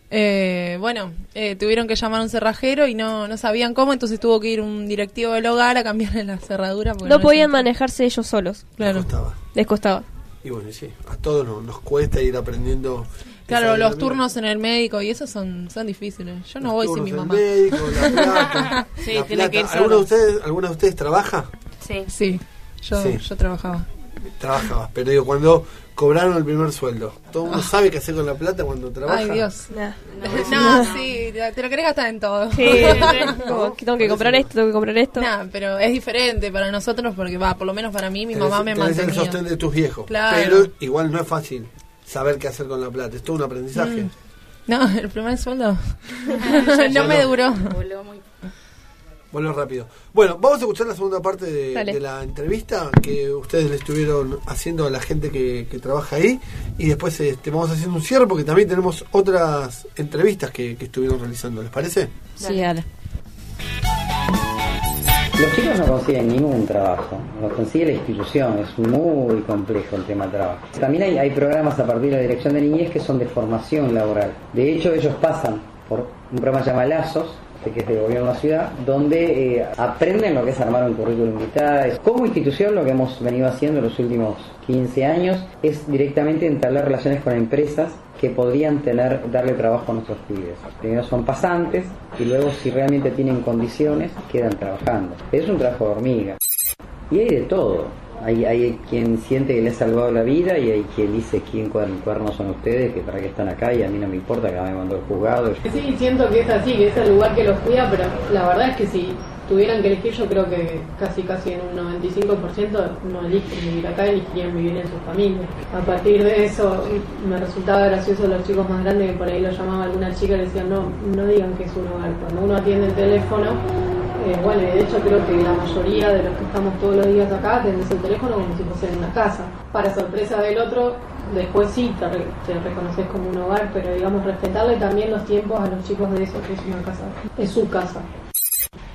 eh, bueno, eh, tuvieron que llamar a un cerrajero y no, no sabían cómo, entonces tuvo que ir un directivo del hogar a cambiarle la cerradura. No les podían manejarse ellos solos. Claro, Costaba. Les costaba. Y bueno, y sí, a todos nos, nos cuesta ir aprendiendo. Claro los turnos en el médico y eso son, son difíciles. Yo no Los voy sin mi mamá. médico, la plata. Sí, la tiene que ir plata. ¿Alguno de ustedes, ¿Alguna de ustedes trabaja? Sí. Sí, yo, Sí. yo trabajaba. Trabajaba, pero digo, cuando cobraron el primer sueldo, todo el mundo sabe qué hacer con la plata cuando trabaja. Ah. Ay, Dios. Nah. No, sí, te lo querés gastar en todo. Sí, tengo que comprar esto, tengo que comprar esto. Nah, pero es diferente para nosotros porque va, por lo menos para mí mi Tenés- mamá me tenés el mantenía. sostén de tus viejos. Claro. Pero igual no es fácil saber qué hacer con la plata, es todo un aprendizaje. Mm. No, el primer sueldo no me duró. Voló muy- Vuelvo rápido. Bueno, vamos a escuchar la segunda parte de la entrevista que ustedes le estuvieron haciendo a la gente que, que trabaja ahí. Y después este, vamos haciendo un cierre porque también tenemos otras entrevistas que, que estuvieron realizando. ¿Les parece? Sí, dale. Los chicos no consiguen ningún trabajo, lo consigue la institución, es muy complejo el tema trabajo. También hay, hay programas a partir de la Dirección de Niñez que son de formación laboral. De hecho, ellos pasan por un programa llamado Lazos, que es de gobierno de la ciudad, donde eh, aprenden lo que es armar un currículum vitae. Como institución, lo que hemos venido haciendo en los últimos 15 años es directamente entablar relaciones con empresas que podrían tener darle trabajo a nuestros pibes. Primero son pasantes y luego si realmente tienen condiciones quedan trabajando. Es un trabajo de hormiga. Y hay de todo. Hay, hay quien siente que le ha salvado la vida y hay quien dice quién cuernos son ustedes, que para qué están acá y a mí no me importa que me mandó el juzgado. Sí, siento que es así, que es el lugar que los cuida, pero la verdad es que si tuvieran que elegir, yo creo que casi casi en un 95% no eligen vivir acá, elegirían vivir en sus familias. A partir de eso me resultaba gracioso los chicos más grandes que por ahí lo llamaba alguna chica y decían no, no digan que es un hogar. Cuando uno atiende el teléfono, eh, bueno, y de hecho creo que la mayoría de los que estamos todos los días acá atendemos el teléfono como si fuese en una casa. Para sorpresa del otro, después sí te, re- te reconoces como un hogar, pero digamos respetarle también los tiempos a los chicos de eso, que es una casa, es su casa.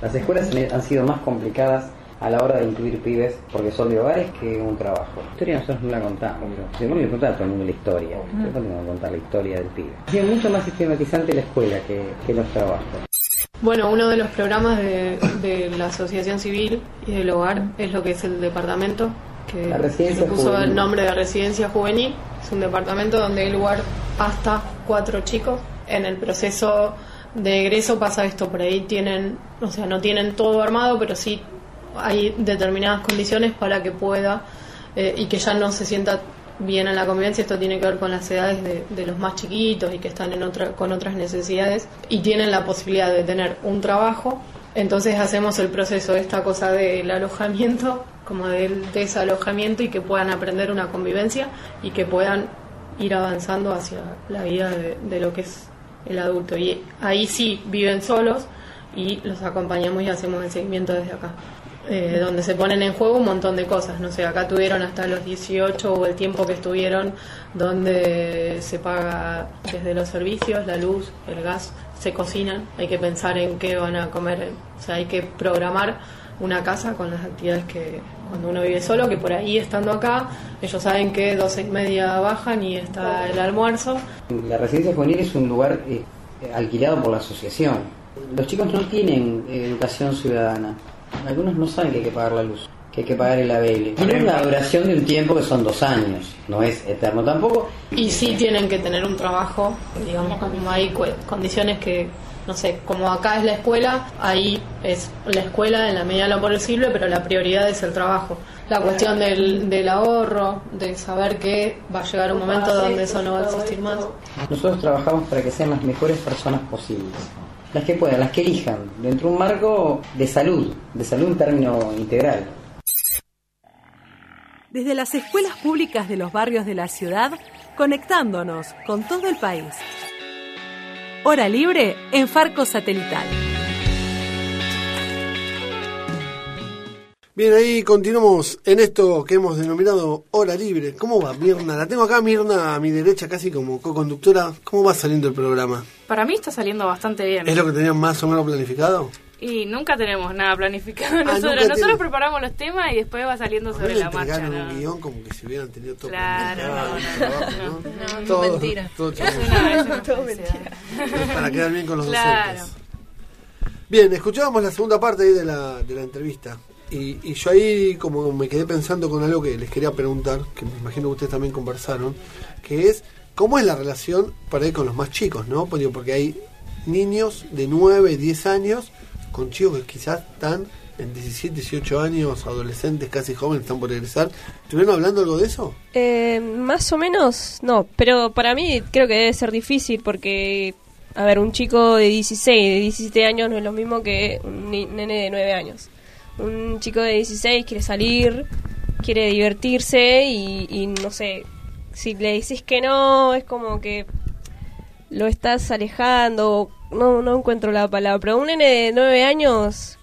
Las escuelas han- sido más complicadas a la hora de incluir pibes porque son de hogares que un trabajo. La historia nosotros no la contamos. Si no le contamos a todo el mundo la historia, después tenemos que contar la historia del pibe. Es mucho más sistematizante la escuela que, que los trabajos. Bueno, uno de los programas de, de la Asociación Civil y del Hogar es lo que es el departamento, que La residencia se puso juvenil. el nombre de Residencia Juvenil. Es un departamento donde hay lugar hasta cuatro chicos. En el proceso de egreso pasa esto, por ahí tienen, o sea, no tienen todo armado, pero sí hay determinadas condiciones para que pueda eh, y que ya no se sienta bien en la convivencia. Esto tiene que ver con las edades de, los más chiquitos y que están en otra, con otras necesidades y tienen la posibilidad de tener un trabajo. Entonces hacemos el proceso de esta cosa del alojamiento, como del desalojamiento y que puedan aprender una convivencia y que puedan ir avanzando hacia la vida de, de lo que es el adulto. Y ahí sí viven solos y los acompañamos y hacemos el seguimiento desde acá. Eh, donde se ponen en juego un montón de cosas. No sé, acá tuvieron hasta los 18 o el tiempo que estuvieron, donde se paga desde los servicios, la luz, el gas, se cocinan. Hay que pensar en qué van a comer. O sea, hay que programar una casa con las actividades que cuando uno vive solo, que por ahí estando acá, ellos saben que 12 y media bajan y está el almuerzo. La residencia juvenil es un lugar eh, alquilado por la asociación. Los chicos no tienen eh, educación ciudadana. Algunos no saben que hay que pagar la luz, que hay que pagar el ABL. Tiene una duración de un tiempo que son dos años, no es eterno tampoco. Y sí tienen que tener un trabajo, digamos, como hay condiciones que, no sé, como acá es la escuela, ahí es la escuela en la medida de lo posible, pero la prioridad es el trabajo. La cuestión del, del ahorro, de saber que va a llegar un momento donde eso no va a existir más. Nosotros trabajamos para que sean las mejores personas posibles. Las que puedan, las que elijan, dentro de un marco de salud, de salud en término integral. Desde las escuelas públicas de los barrios de la ciudad, conectándonos con todo el país. Hora libre en Farco Satelital. Bien, ahí continuamos en esto que hemos denominado hora libre. ¿Cómo va Mirna? La tengo acá, Mirna, a mi derecha, casi como co-conductora. ¿Cómo va saliendo el programa? Para mí está saliendo bastante bien. ¿Es lo que tenían más o menos planificado? Y nunca tenemos nada planificado Ah, nosotros. Nosotros tienen. preparamos los temas y después va saliendo sobre la marcha. ¿no? un guion como que si hubieran tenido todo Claro, no, no, ¿no? no, Todo- mentira. todo una Todo mentira. Para quedar bien con los Claro. docentes. Bien, escuchábamos la segunda parte ahí de la, de la entrevista. Y, y yo ahí como me quedé pensando con algo que les quería preguntar, que me imagino que ustedes también conversaron, que es cómo es la relación para ir con los más chicos, ¿no? Porque, porque hay niños de 9, 10 años con chicos que quizás están en 17, 18 años, adolescentes casi jóvenes, están por egresar. ¿Estuvieron hablando algo de eso? Eh, más o menos, no, pero para mí creo que debe ser difícil porque, a ver, un chico de 16, de 17 años no es lo mismo que un nene de 9 años. Un chico de 16 quiere salir, quiere divertirse y, y no sé, si le decís que no, es como que lo estás alejando, no, no encuentro la palabra, pero un nene de 9 años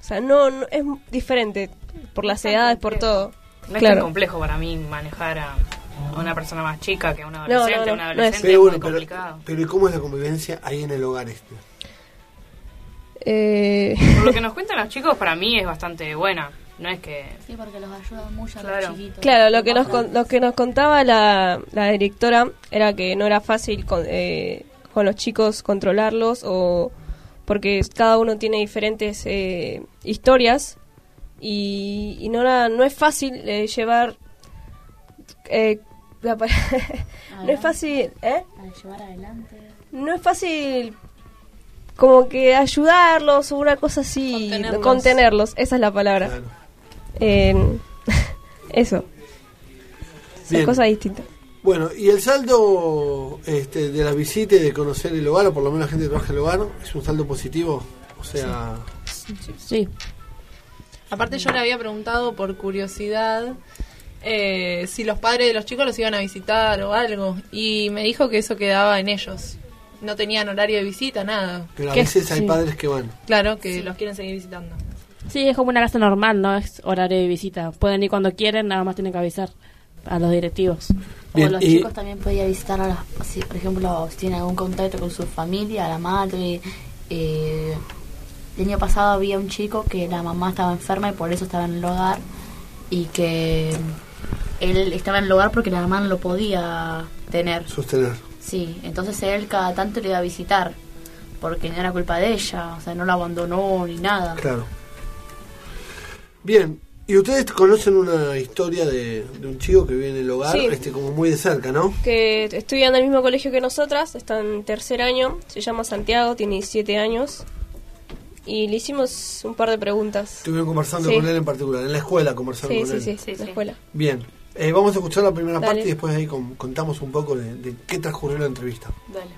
O sea, no, no- es diferente por las edades, por todo. No es claro. tan complejo para mí manejar a a una persona más chica que a no, adolescente. no, es- adolescente Pero es bueno, muy pero, complicado. pero ¿y cómo es la convivencia ahí en el hogar este? Eh, Por lo que nos cuentan los chicos, para mí es bastante buena. No es que... Sí, porque los ayudan mucho a Claro. los chiquitos. Claro, lo que nos, con- lo que nos contaba la, la directora era que no era fácil con, eh, con los chicos controlarlos o porque cada uno tiene diferentes eh, historias y, y no, era, no es fácil eh, llevar... eh, la no es fácil, ¿eh? Llevar adelante. No es fácil como que ayudarlos o una cosa así, Contenerlos. contenerlos, esa es la palabra. Eh, eso. Son cosas distintas. Bueno, y el saldo este, de la visita y de conocer el hogar, o por lo menos la gente que trabaja en el hogar, es un saldo positivo. O sea, Sí. Aparte yo le había preguntado por curiosidad eh, si los padres de los chicos los iban a visitar o algo. Y me dijo que eso quedaba en ellos. No tenían horario de visita, nada. pero a ¿Qué? veces hay Sí. padres que van. Claro, que los quieren seguir visitando. Sí, es como una casa normal, no es horario de visita. Pueden ir cuando quieren, nada más tienen que avisar a los directivos. Bien, o los y- chicos también podía visitar a las, si, por ejemplo, si tienen algún contacto con su familia, la madre. Eh, el año pasado había un chico que la mamá estaba enferma y por eso estaba en el hogar y que él estaba en el hogar porque la mamá no lo podía tener. Sostener. Sí, entonces él cada tanto le iba a visitar porque no era culpa de ella, o sea, no la abandonó ni nada. Claro. Bien, y ustedes conocen una historia de, de un chico que vive en el hogar, Sí. este como muy de cerca, ¿no? Que estudia en el mismo colegio que nosotras, está en tercer año, se llama Santiago, tiene 17 años. Y le hicimos un par de preguntas. Estuvieron conversando Sí. con él en particular, en la escuela conversando Sí, con sí, él. sí, en la escuela. Bien, eh, vamos a escuchar la primera Dale. parte y después ahí con- contamos un poco de, de qué transcurrió la entrevista. Dale.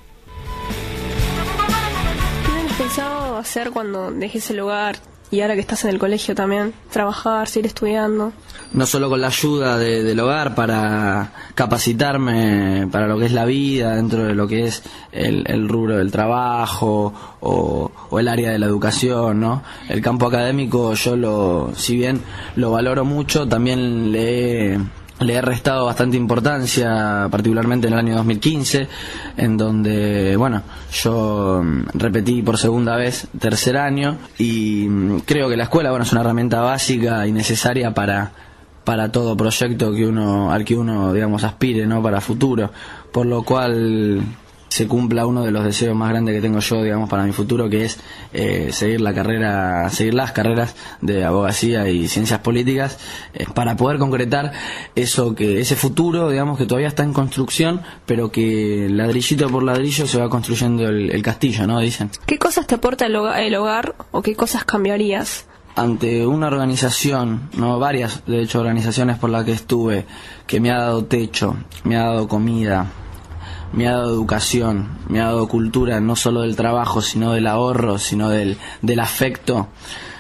¿Qué tienes pensado hacer cuando dejes el hogar y ahora que estás en el colegio también? Trabajar, seguir estudiando. no solo con la ayuda de- del hogar para capacitarme para lo que es la vida dentro de lo que es el, rubro del trabajo o, o el área de la educación, ¿no? El campo académico yo lo, si bien lo valoro mucho, también le he, le he restado bastante importancia, particularmente en el año 2015, en donde, bueno, yo mm, repetí por segunda vez tercer año y mm, creo que la escuela, bueno, es una herramienta básica y necesaria para para todo proyecto que uno al que uno digamos aspire no para futuro. Por lo cual se cumpla uno de los deseos más grandes que tengo yo digamos para mi futuro que es eh, seguir la carrera seguir las carreras de abogacía y ciencias políticas eh, para poder concretar eso que ese futuro digamos que todavía está en construcción pero que ladrillito por ladrillo se va construyendo el, el castillo no dicen. ¿Qué cosas te aporta el hogar, el hogar o qué cosas cambiarías? ante una organización, no varias, de hecho, organizaciones por las que estuve, que me ha dado techo, me ha dado comida, me ha dado educación, me ha dado cultura, no solo del trabajo, sino del ahorro, sino del, del afecto,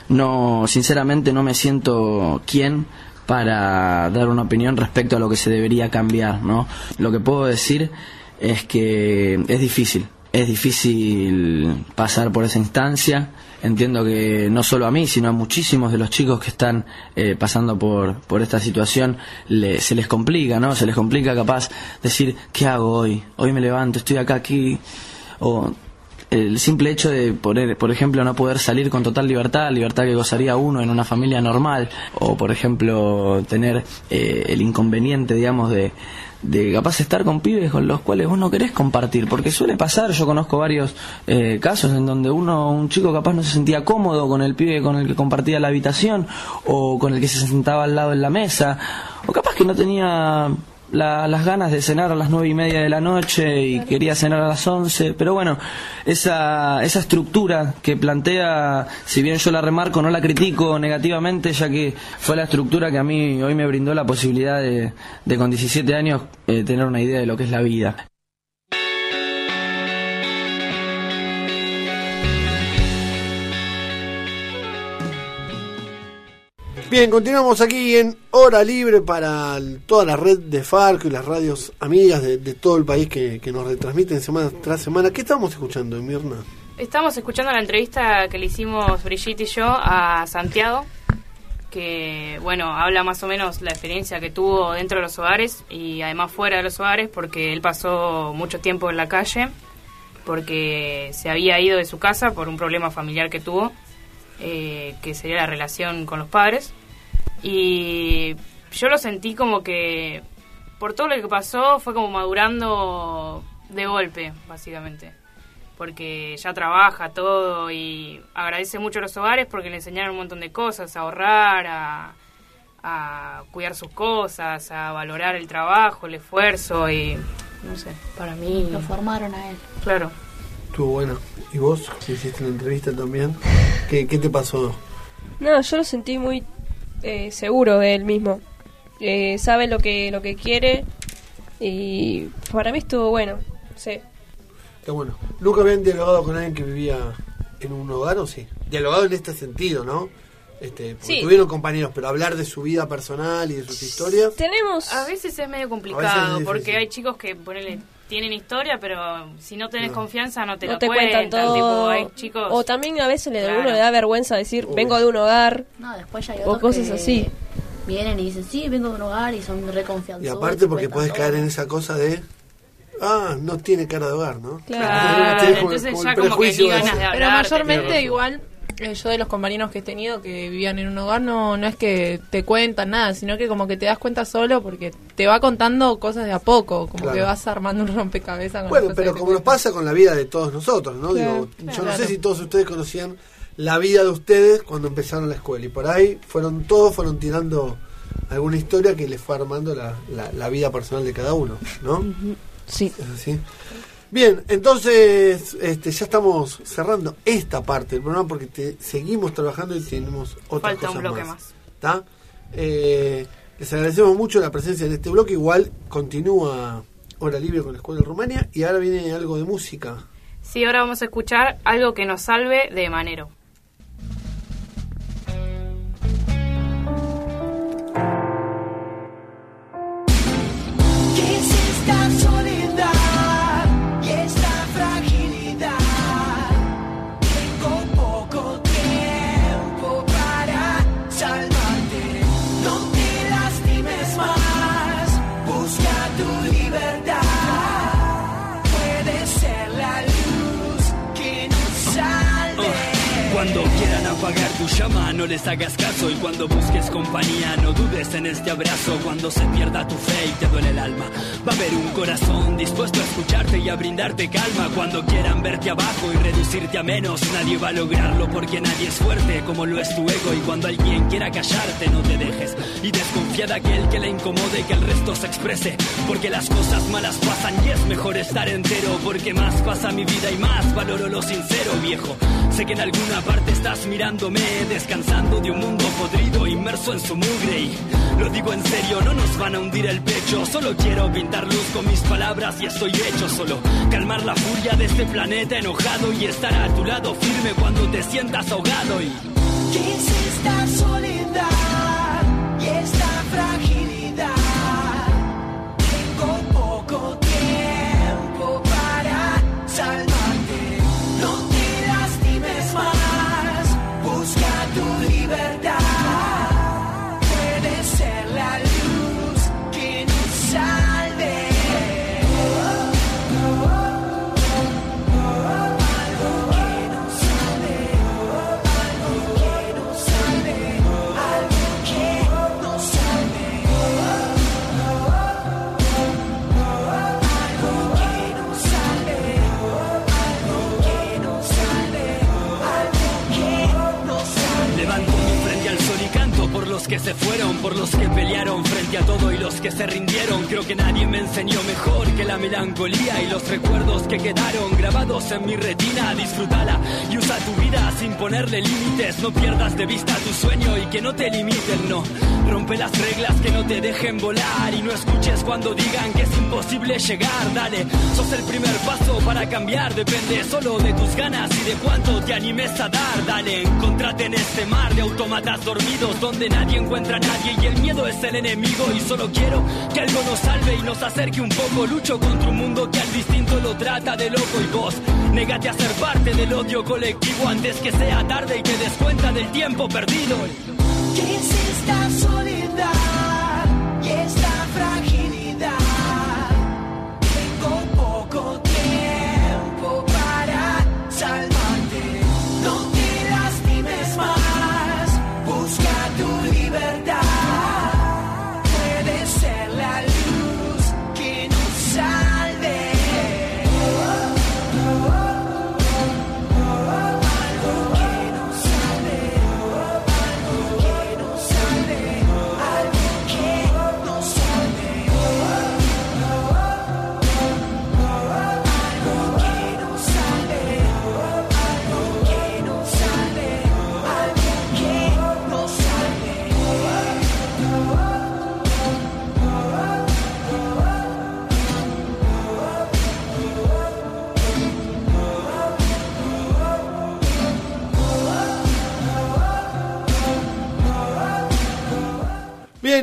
no, sinceramente no me siento quien para dar una opinión respecto a lo que se debería cambiar, ¿no? Lo que puedo decir es que es difícil, es difícil pasar por esa instancia. Entiendo que no solo a mí, sino a muchísimos de los chicos que están eh, pasando por, por esta situación le- se les complica, ¿no? Se les complica capaz decir, ¿qué hago hoy? Hoy me levanto, estoy acá, aquí. O el simple hecho de, poner, por ejemplo, no poder salir con total libertad, libertad que gozaría uno en una familia normal, o por ejemplo, tener eh, el inconveniente, digamos, de, de capaz estar con pibes con los cuales vos no querés compartir, porque suele pasar, yo conozco varios eh, casos en donde uno, un chico capaz no se sentía cómodo con el pibe con el que compartía la habitación, o con el que se sentaba al lado en la mesa, o capaz que no tenía la- las ganas de cenar a las nueve y media de la noche y quería cenar a las once, pero bueno, esa, esa estructura que plantea, si bien yo la remarco, no la critico negativamente, ya que fue la estructura que a mí hoy me brindó la posibilidad de, de con 17 años eh, tener una idea de lo que es la vida. Bien, continuamos aquí en Hora Libre para toda la red de Farco y las radios amigas de, de todo el país que, que nos retransmiten semana tras semana. ¿Qué estamos escuchando, Mirna? Estamos escuchando la entrevista que le hicimos Brigitte y yo a Santiago, que, bueno, habla más o menos la experiencia que tuvo dentro de los hogares y además fuera de los hogares, porque él pasó mucho tiempo en la calle, porque se había ido de su casa por un problema familiar que tuvo, eh, que sería la relación con los padres. Y yo lo sentí como que, por todo lo que pasó, fue como madurando de golpe, básicamente porque ya trabaja todo y agradece mucho a los hogares porque le enseñaron un montón de cosas, a ahorrar, a, a cuidar sus cosas, a valorar el trabajo, el esfuerzo y no sé, para mí... Lo formaron a él. Claro. Estuvo bueno. ¿Y vos, que hiciste la entrevista también? ¿Qué, qué te pasó? No, yo lo sentí muy eh, seguro de él mismo. Eh, sabe lo que, lo que quiere y para mí estuvo bueno. Sí. Qué bueno. ¿Nunca habían dialogado con alguien que vivía en un hogar o sí? Dialogado en este sentido, ¿no? Este, porque Sí. tuvieron compañeros, pero hablar de su vida personal y de sus historias. Tenemos... A veces es medio complicado porque hay chicos que ponele, tienen historia, pero si no tenés No. confianza no te no lo te cuentan todo. Tipo, hay chicos... O también a veces le, Claro. uno le da vergüenza decir, vengo de un hogar. No, después ya hay O otros cosas que así. Vienen y dicen, sí, vengo de un hogar y son reconfianzosos. Y aparte porque cuentan puedes todo. caer en esa cosa de... Ah, no tiene cara de hogar, ¿no? Claro, entonces ya como que ni ganas de Pero hablar. mayormente igual, eh, yo de los compañeros que he tenido que vivían en un hogar, no, no es que te cuentan nada, sino que como que te das cuenta solo porque te va contando cosas de a poco, como Claro. que vas armando un rompecabezas. con Bueno, pero como nos pasa con la vida de todos nosotros, ¿no? Claro, Digo, yo no claro. sé si todos ustedes conocían la vida de ustedes cuando empezaron la escuela y por ahí fueron todos fueron tirando alguna historia que les fue armando la, la, la vida personal de cada uno, ¿no? Sí. ¿Es así? Bien, entonces este, ya estamos cerrando esta parte del programa porque te- seguimos trabajando y tenemos otras Falta un cosas bloque más. más. Eh, les agradecemos mucho la presencia en este bloque. Igual continúa Hora Libre con la Escuela de Rumania y ahora viene algo de música. Sí, ahora vamos a escuchar algo que nos salve de Manero. No les hagas caso. Y cuando busques compañía, no dudes en este abrazo. Cuando se pierda tu fe y te duele el alma, va a haber un corazón dispuesto a escucharte y a brindarte calma. Cuando quieran verte abajo y reducirte a menos, nadie va a lograrlo porque nadie es fuerte como lo es tu ego. Y cuando alguien quiera callarte, no te dejes. Y desconfía de aquel que le incomode que el resto se exprese. Porque las cosas malas pasan y es mejor estar entero. Porque más pasa mi vida y más valoro lo sincero, viejo. Sé que en alguna parte estás mirándome, descansando de un mundo podrido, inmerso en su mugre. Lo digo en serio, no nos van a hundir el pecho. Solo quiero pintar luz con mis palabras y estoy hecho solo. Calmar la furia de este planeta enojado y estar a tu lado firme cuando te sientas ahogado. Y ¿Qué es esta soledad y esta fragilidad? Imposible llegar. Dale, sos el primer paso para cambiar. Depende solo de tus ganas y de cuánto te animes a dar. Dale, encontrate en este mar de autómatas dormidos donde nadie encuentra nadie y el miedo es el enemigo y solo quiero que algo nos salve y nos acerque un poco. Lucho contra un mundo que al distinto lo trata de loco y vos negate a ser parte del odio colectivo antes que sea tarde y te des cuenta del tiempo perdido. ¿Qué es esta soledad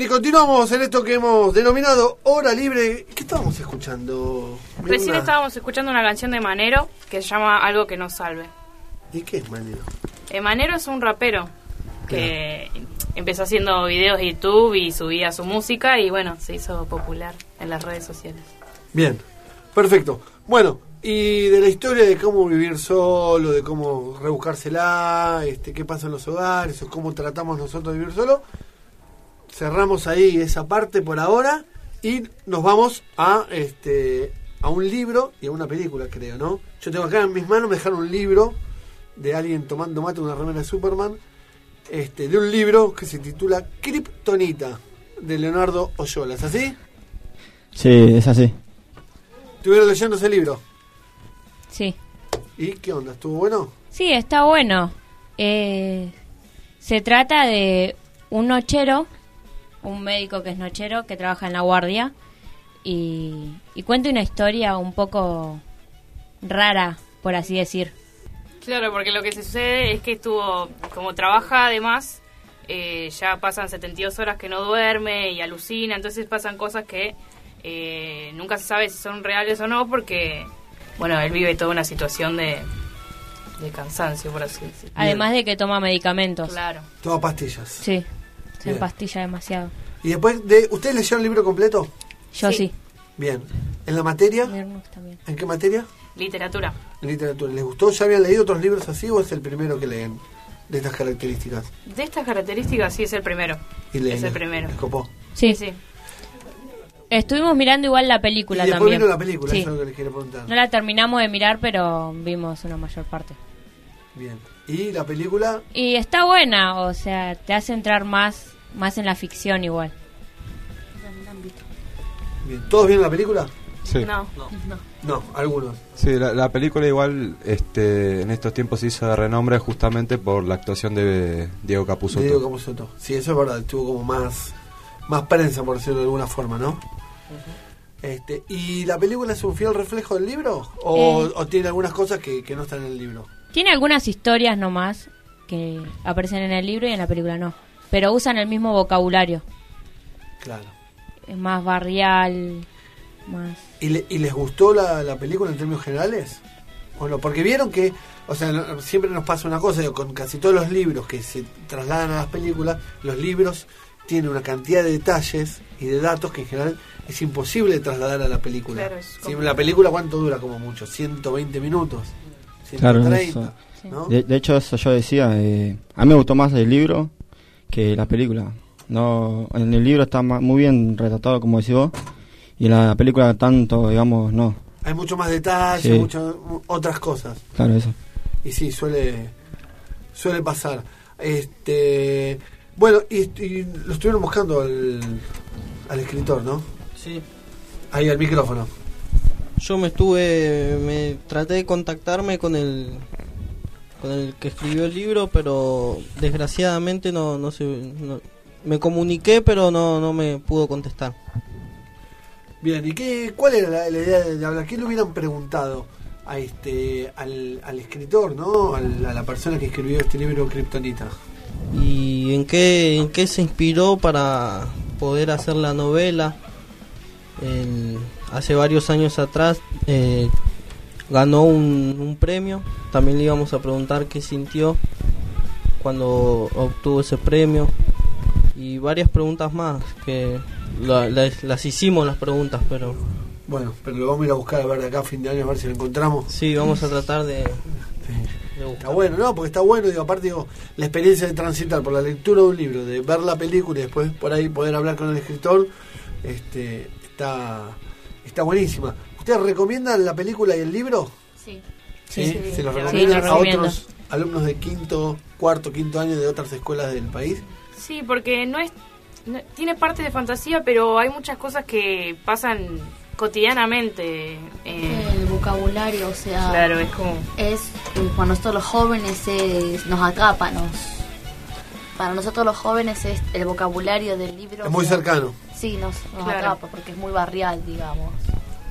continuamos en esto que hemos denominado Hora Libre. ¿Qué estábamos escuchando? Recién Mirna? estábamos escuchando una canción de Manero que se llama Algo que nos salve. ¿Y qué es Manero? Eh, Manero es un rapero que empezó haciendo videos de YouTube y subía su música y bueno, se hizo popular en las redes sociales. Bien, perfecto. Bueno, y de la historia de cómo vivir solo, de cómo rebuscársela, este, qué pasa en los hogares, o cómo tratamos nosotros de vivir solo, cerramos ahí esa parte por ahora y nos vamos a este a un libro y a una película, creo, ¿no? Yo tengo acá en mis manos, me dejaron un libro de alguien tomando mate, una remera de Superman, este, de un libro que se titula Kryptonita, de Leonardo Oyola, ¿es así? Sí, es así. ¿Estuvieron leyendo ese libro? Sí. ¿Y qué onda? ¿Estuvo bueno? Sí, está bueno. Eh, se trata de un nochero, un médico que es nochero, que trabaja en la guardia y, y cuenta una historia un poco rara, por así decir. Claro, porque lo que se sucede es que estuvo, como trabaja además, eh, ya pasan 72 horas que no duerme y alucina, entonces pasan cosas que eh, nunca se sabe si son reales o no, porque, bueno, él vive toda una situación de, de cansancio, por así decirlo. Además de que toma medicamentos. Claro. Toma pastillas. Sí, se Bien. empastilla demasiado. Y después de... ¿Ustedes leyeron el libro completo? Yo sí. Bien. ¿En la materia? también. ¿En qué materia? Literatura. En literatura. ¿Les gustó? ¿Ya habían leído otros libros así o es el primero que leen de estas características? De estas características sí es el primero. Y leen. Es el primero. ¿Les copó? Sí. sí. Estuvimos mirando igual la película y también. vino la película, Sí. eso es lo que les quiero preguntar. No la terminamos de mirar, pero vimos una mayor parte. Bien. ¿Y la película? Y está buena, o sea, te hace entrar más, más en la ficción igual. Bien. ¿Todos vieron la película? Sí. No, no. No, algunos. Sí, la, la película igual este, en estos tiempos se hizo de renombre justamente por la actuación de Diego Capuzotto. Diego Capusotto. Sí, eso es verdad. Tuvo como más, más prensa, por decirlo de alguna forma, ¿no? Este, ¿Y la película es un fiel reflejo del libro? ¿O, Eh. o tiene algunas cosas que, que no están en el libro? Tiene algunas historias nomás que aparecen en el libro y en la película no. Pero usan el mismo vocabulario. Claro. Es más barrial, más... ¿Y, le- y les gustó la, la película en términos generales? ¿O no? Porque vieron que, o sea, no- siempre nos pasa una cosa, con casi todos los libros que se trasladan a las películas, los libros tienen una cantidad de detalles y de datos que en general es imposible de trasladar a la película. Claro, es Sí, complicado. la película, ¿cuánto dura? Como mucho, 120 minutos. Claro, 130, eso. ¿no? De, de hecho, eso yo decía, eh, a mí me gustó más el libro que la película. No, en el libro está ma- muy bien retratado, como decís vos, y en la película tanto, digamos, no. Hay mucho más detalles, Sí. muchas otras cosas. Claro, eso. Y sí, suele suele pasar. Este, bueno, y, y lo estuvieron buscando al, al escritor, ¿no? Sí. Ahí al micrófono. Yo me estuve, me traté de contactarme con el con el que escribió el libro, pero desgraciadamente no no se no- me comuniqué, pero no no me pudo contestar. Bien, ¿y qué, cuál era la, la idea de hablar? ¿Qué le hubieran preguntado a este al, al escritor, ¿no? Al- a la persona que escribió este libro Kryptonita. Y ¿Y en qué, en qué se inspiró para poder hacer la novela? El- hace varios años atrás eh, ganó un, un premio. También le íbamos a preguntar qué sintió cuando obtuvo ese premio. Y varias preguntas más que la- las, las hicimos las preguntas, pero... Bueno, pero lo vamos a ir a buscar a ver de acá a fin de año a ver si lo encontramos. Sí, vamos a tratar de... Está bueno, ¿no? Porque está bueno, digo, aparte digo, la experiencia de transitar por la lectura de un libro, de ver la película y después por ahí poder hablar con el escritor, este, está, está buenísima. ¿Ustedes recomiendan la película y el libro? Sí. ¿Sí? Sí, sí. ¿Se los Sí, recomiendan lo a otros alumnos de quinto, cuarto, quinto año de otras escuelas del país? Sí, porque no es no- tiene parte de fantasía, pero hay muchas cosas que pasan cotidianamente. eh, El vocabulario, o sea, Claro, es como- es eh, para nosotros los jóvenes es- nos atrapa, nos para nosotros los jóvenes es el vocabulario del libro. Es muy sea, cercano. Sí, nos, nos Claro. atrapa porque es muy barrial, digamos.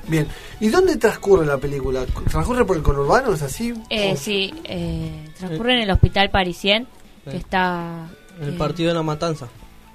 Bien. ¿Y dónde transcurre la película? ¿Transcurre por el conurbano? ¿Es así? Eh, sí, eh, transcurre en el hospital parisien, que Sí. está El eh, partido de la matanza.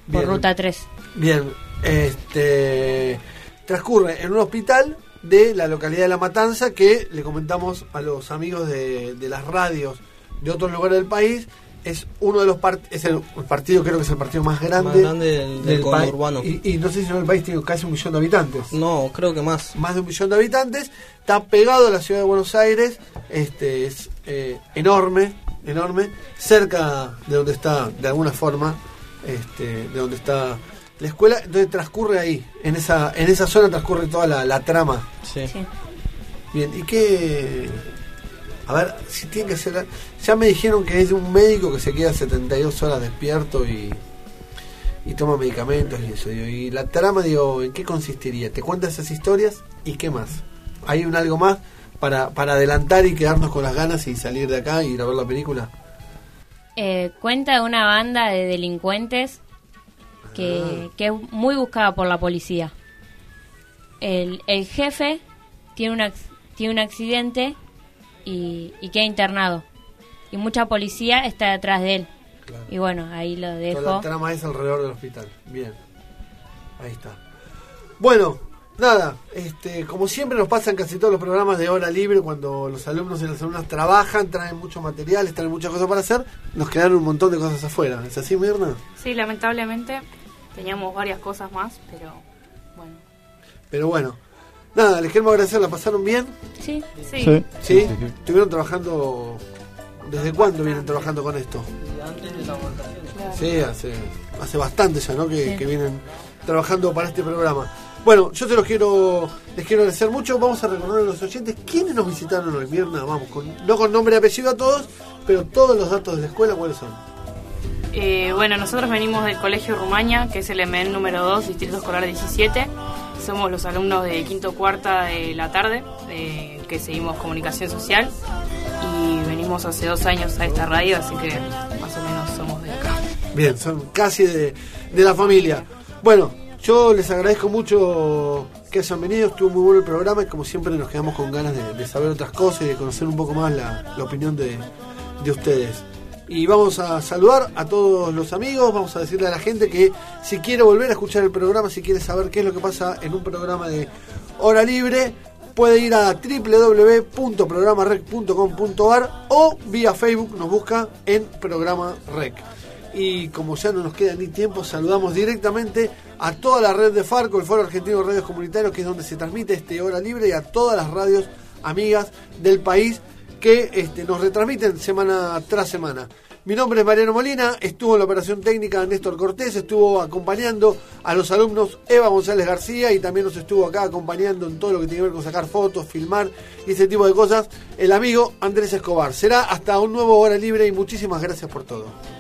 por Bien. ruta 3. Bien, este transcurre en un hospital de la localidad de La Matanza que le comentamos a los amigos de, de las radios de otros lugares del país. Es uno de los part es el, partido, creo que es el partido más grande, Más grande del- del país. conurbano. Y, y no sé si en el país tiene casi un millón de habitantes. No, creo que más. Más de un millón de habitantes. Está pegado a la ciudad de Buenos Aires. Este es eh, enorme, enorme. Cerca de donde está, de alguna forma, este, de donde está la escuela. Entonces transcurre ahí. En esa, en esa zona transcurre toda la, la trama. Sí. Bien, ¿y qué? A ver, si tiene que ser. Ya me dijeron que es de un médico que se queda 72 horas despierto y, y toma medicamentos y eso. digo, y la trama, digo, ¿en qué consistiría? ¿Te cuenta esas historias y qué más? ¿Hay un algo más para, para adelantar y quedarnos con las ganas y salir de acá y ir a ver la película? Eh, cuenta de una banda de delincuentes que, que es muy buscada por la policía. El, el jefe tiene un, ac- tiene un accidente y, y queda internado. Y mucha policía está detrás de él. Y bueno, ahí lo Toda dejo. la trama es alrededor del hospital. Bien. Ahí está. Bueno, nada, este, como siempre nos pasan casi todos los programas de hora libre cuando los alumnos y las alumnas trabajan, traen mucho material, traen muchas cosas para hacer, nos quedaron un montón de cosas afuera. ¿Es así, Mirna? sí, lamentablemente teníamos varias cosas más, pero bueno. Pero bueno, nada, les queremos agradecer, ¿la pasaron bien? Sí. Sí. ¿Sí? Sí. ¿Estuvieron trabajando? ¿Desde cuándo vienen trabajando con esto? Antes de la votación. Sí, hace, hace bastante ya, ¿no? Que, Sí. que vienen trabajando para este programa. Bueno, yo te los quiero, les quiero agradecer mucho. Vamos a recordar a los oyentes quiénes nos visitaron hoy, Mirna. Vamos, con, no con nombre y apellido a todos, pero todos los datos de la escuela, ¿cuáles son? Eh, bueno, nosotros venimos del Colegio Rumaña, que es el MN número 2, Distrito Escolar 17. Somos los alumnos de quinto cuarta de la tarde, eh, que seguimos comunicación social. Y venimos hace dos años a esta radio, así que más o menos somos de acá. Bien, son casi de, de la familia. Bueno, yo les agradezco mucho que hayan venido, estuvo muy bueno el programa y como siempre nos quedamos con ganas de, saber otras cosas y de conocer un poco más la, la opinión de, de ustedes. Y vamos a saludar a todos los amigos, vamos a decirle a la gente que si quiere volver a escuchar el programa, si quiere saber qué es lo que pasa en un programa de hora libre, puede ir a www.programarec.com.ar o vía Facebook nos busca en Programa Rec. Y como ya no nos queda ni tiempo, saludamos directamente a toda la red de Farco, el Foro Argentino de Radios Comunitarios, que es donde se transmite este Hora Libre, y a todas las radios amigas del país que este, nos retransmiten semana tras semana. Mi nombre es Mariano Molina, estuvo en la operación técnica Néstor Cortés, estuvo acompañando a los alumnos Eva González García y también nos estuvo acá acompañando en todo lo que tiene que ver con sacar fotos, filmar y ese tipo de cosas, el amigo Andrés Escobar. Será hasta un nuevo Hora Libre y muchísimas gracias por todo.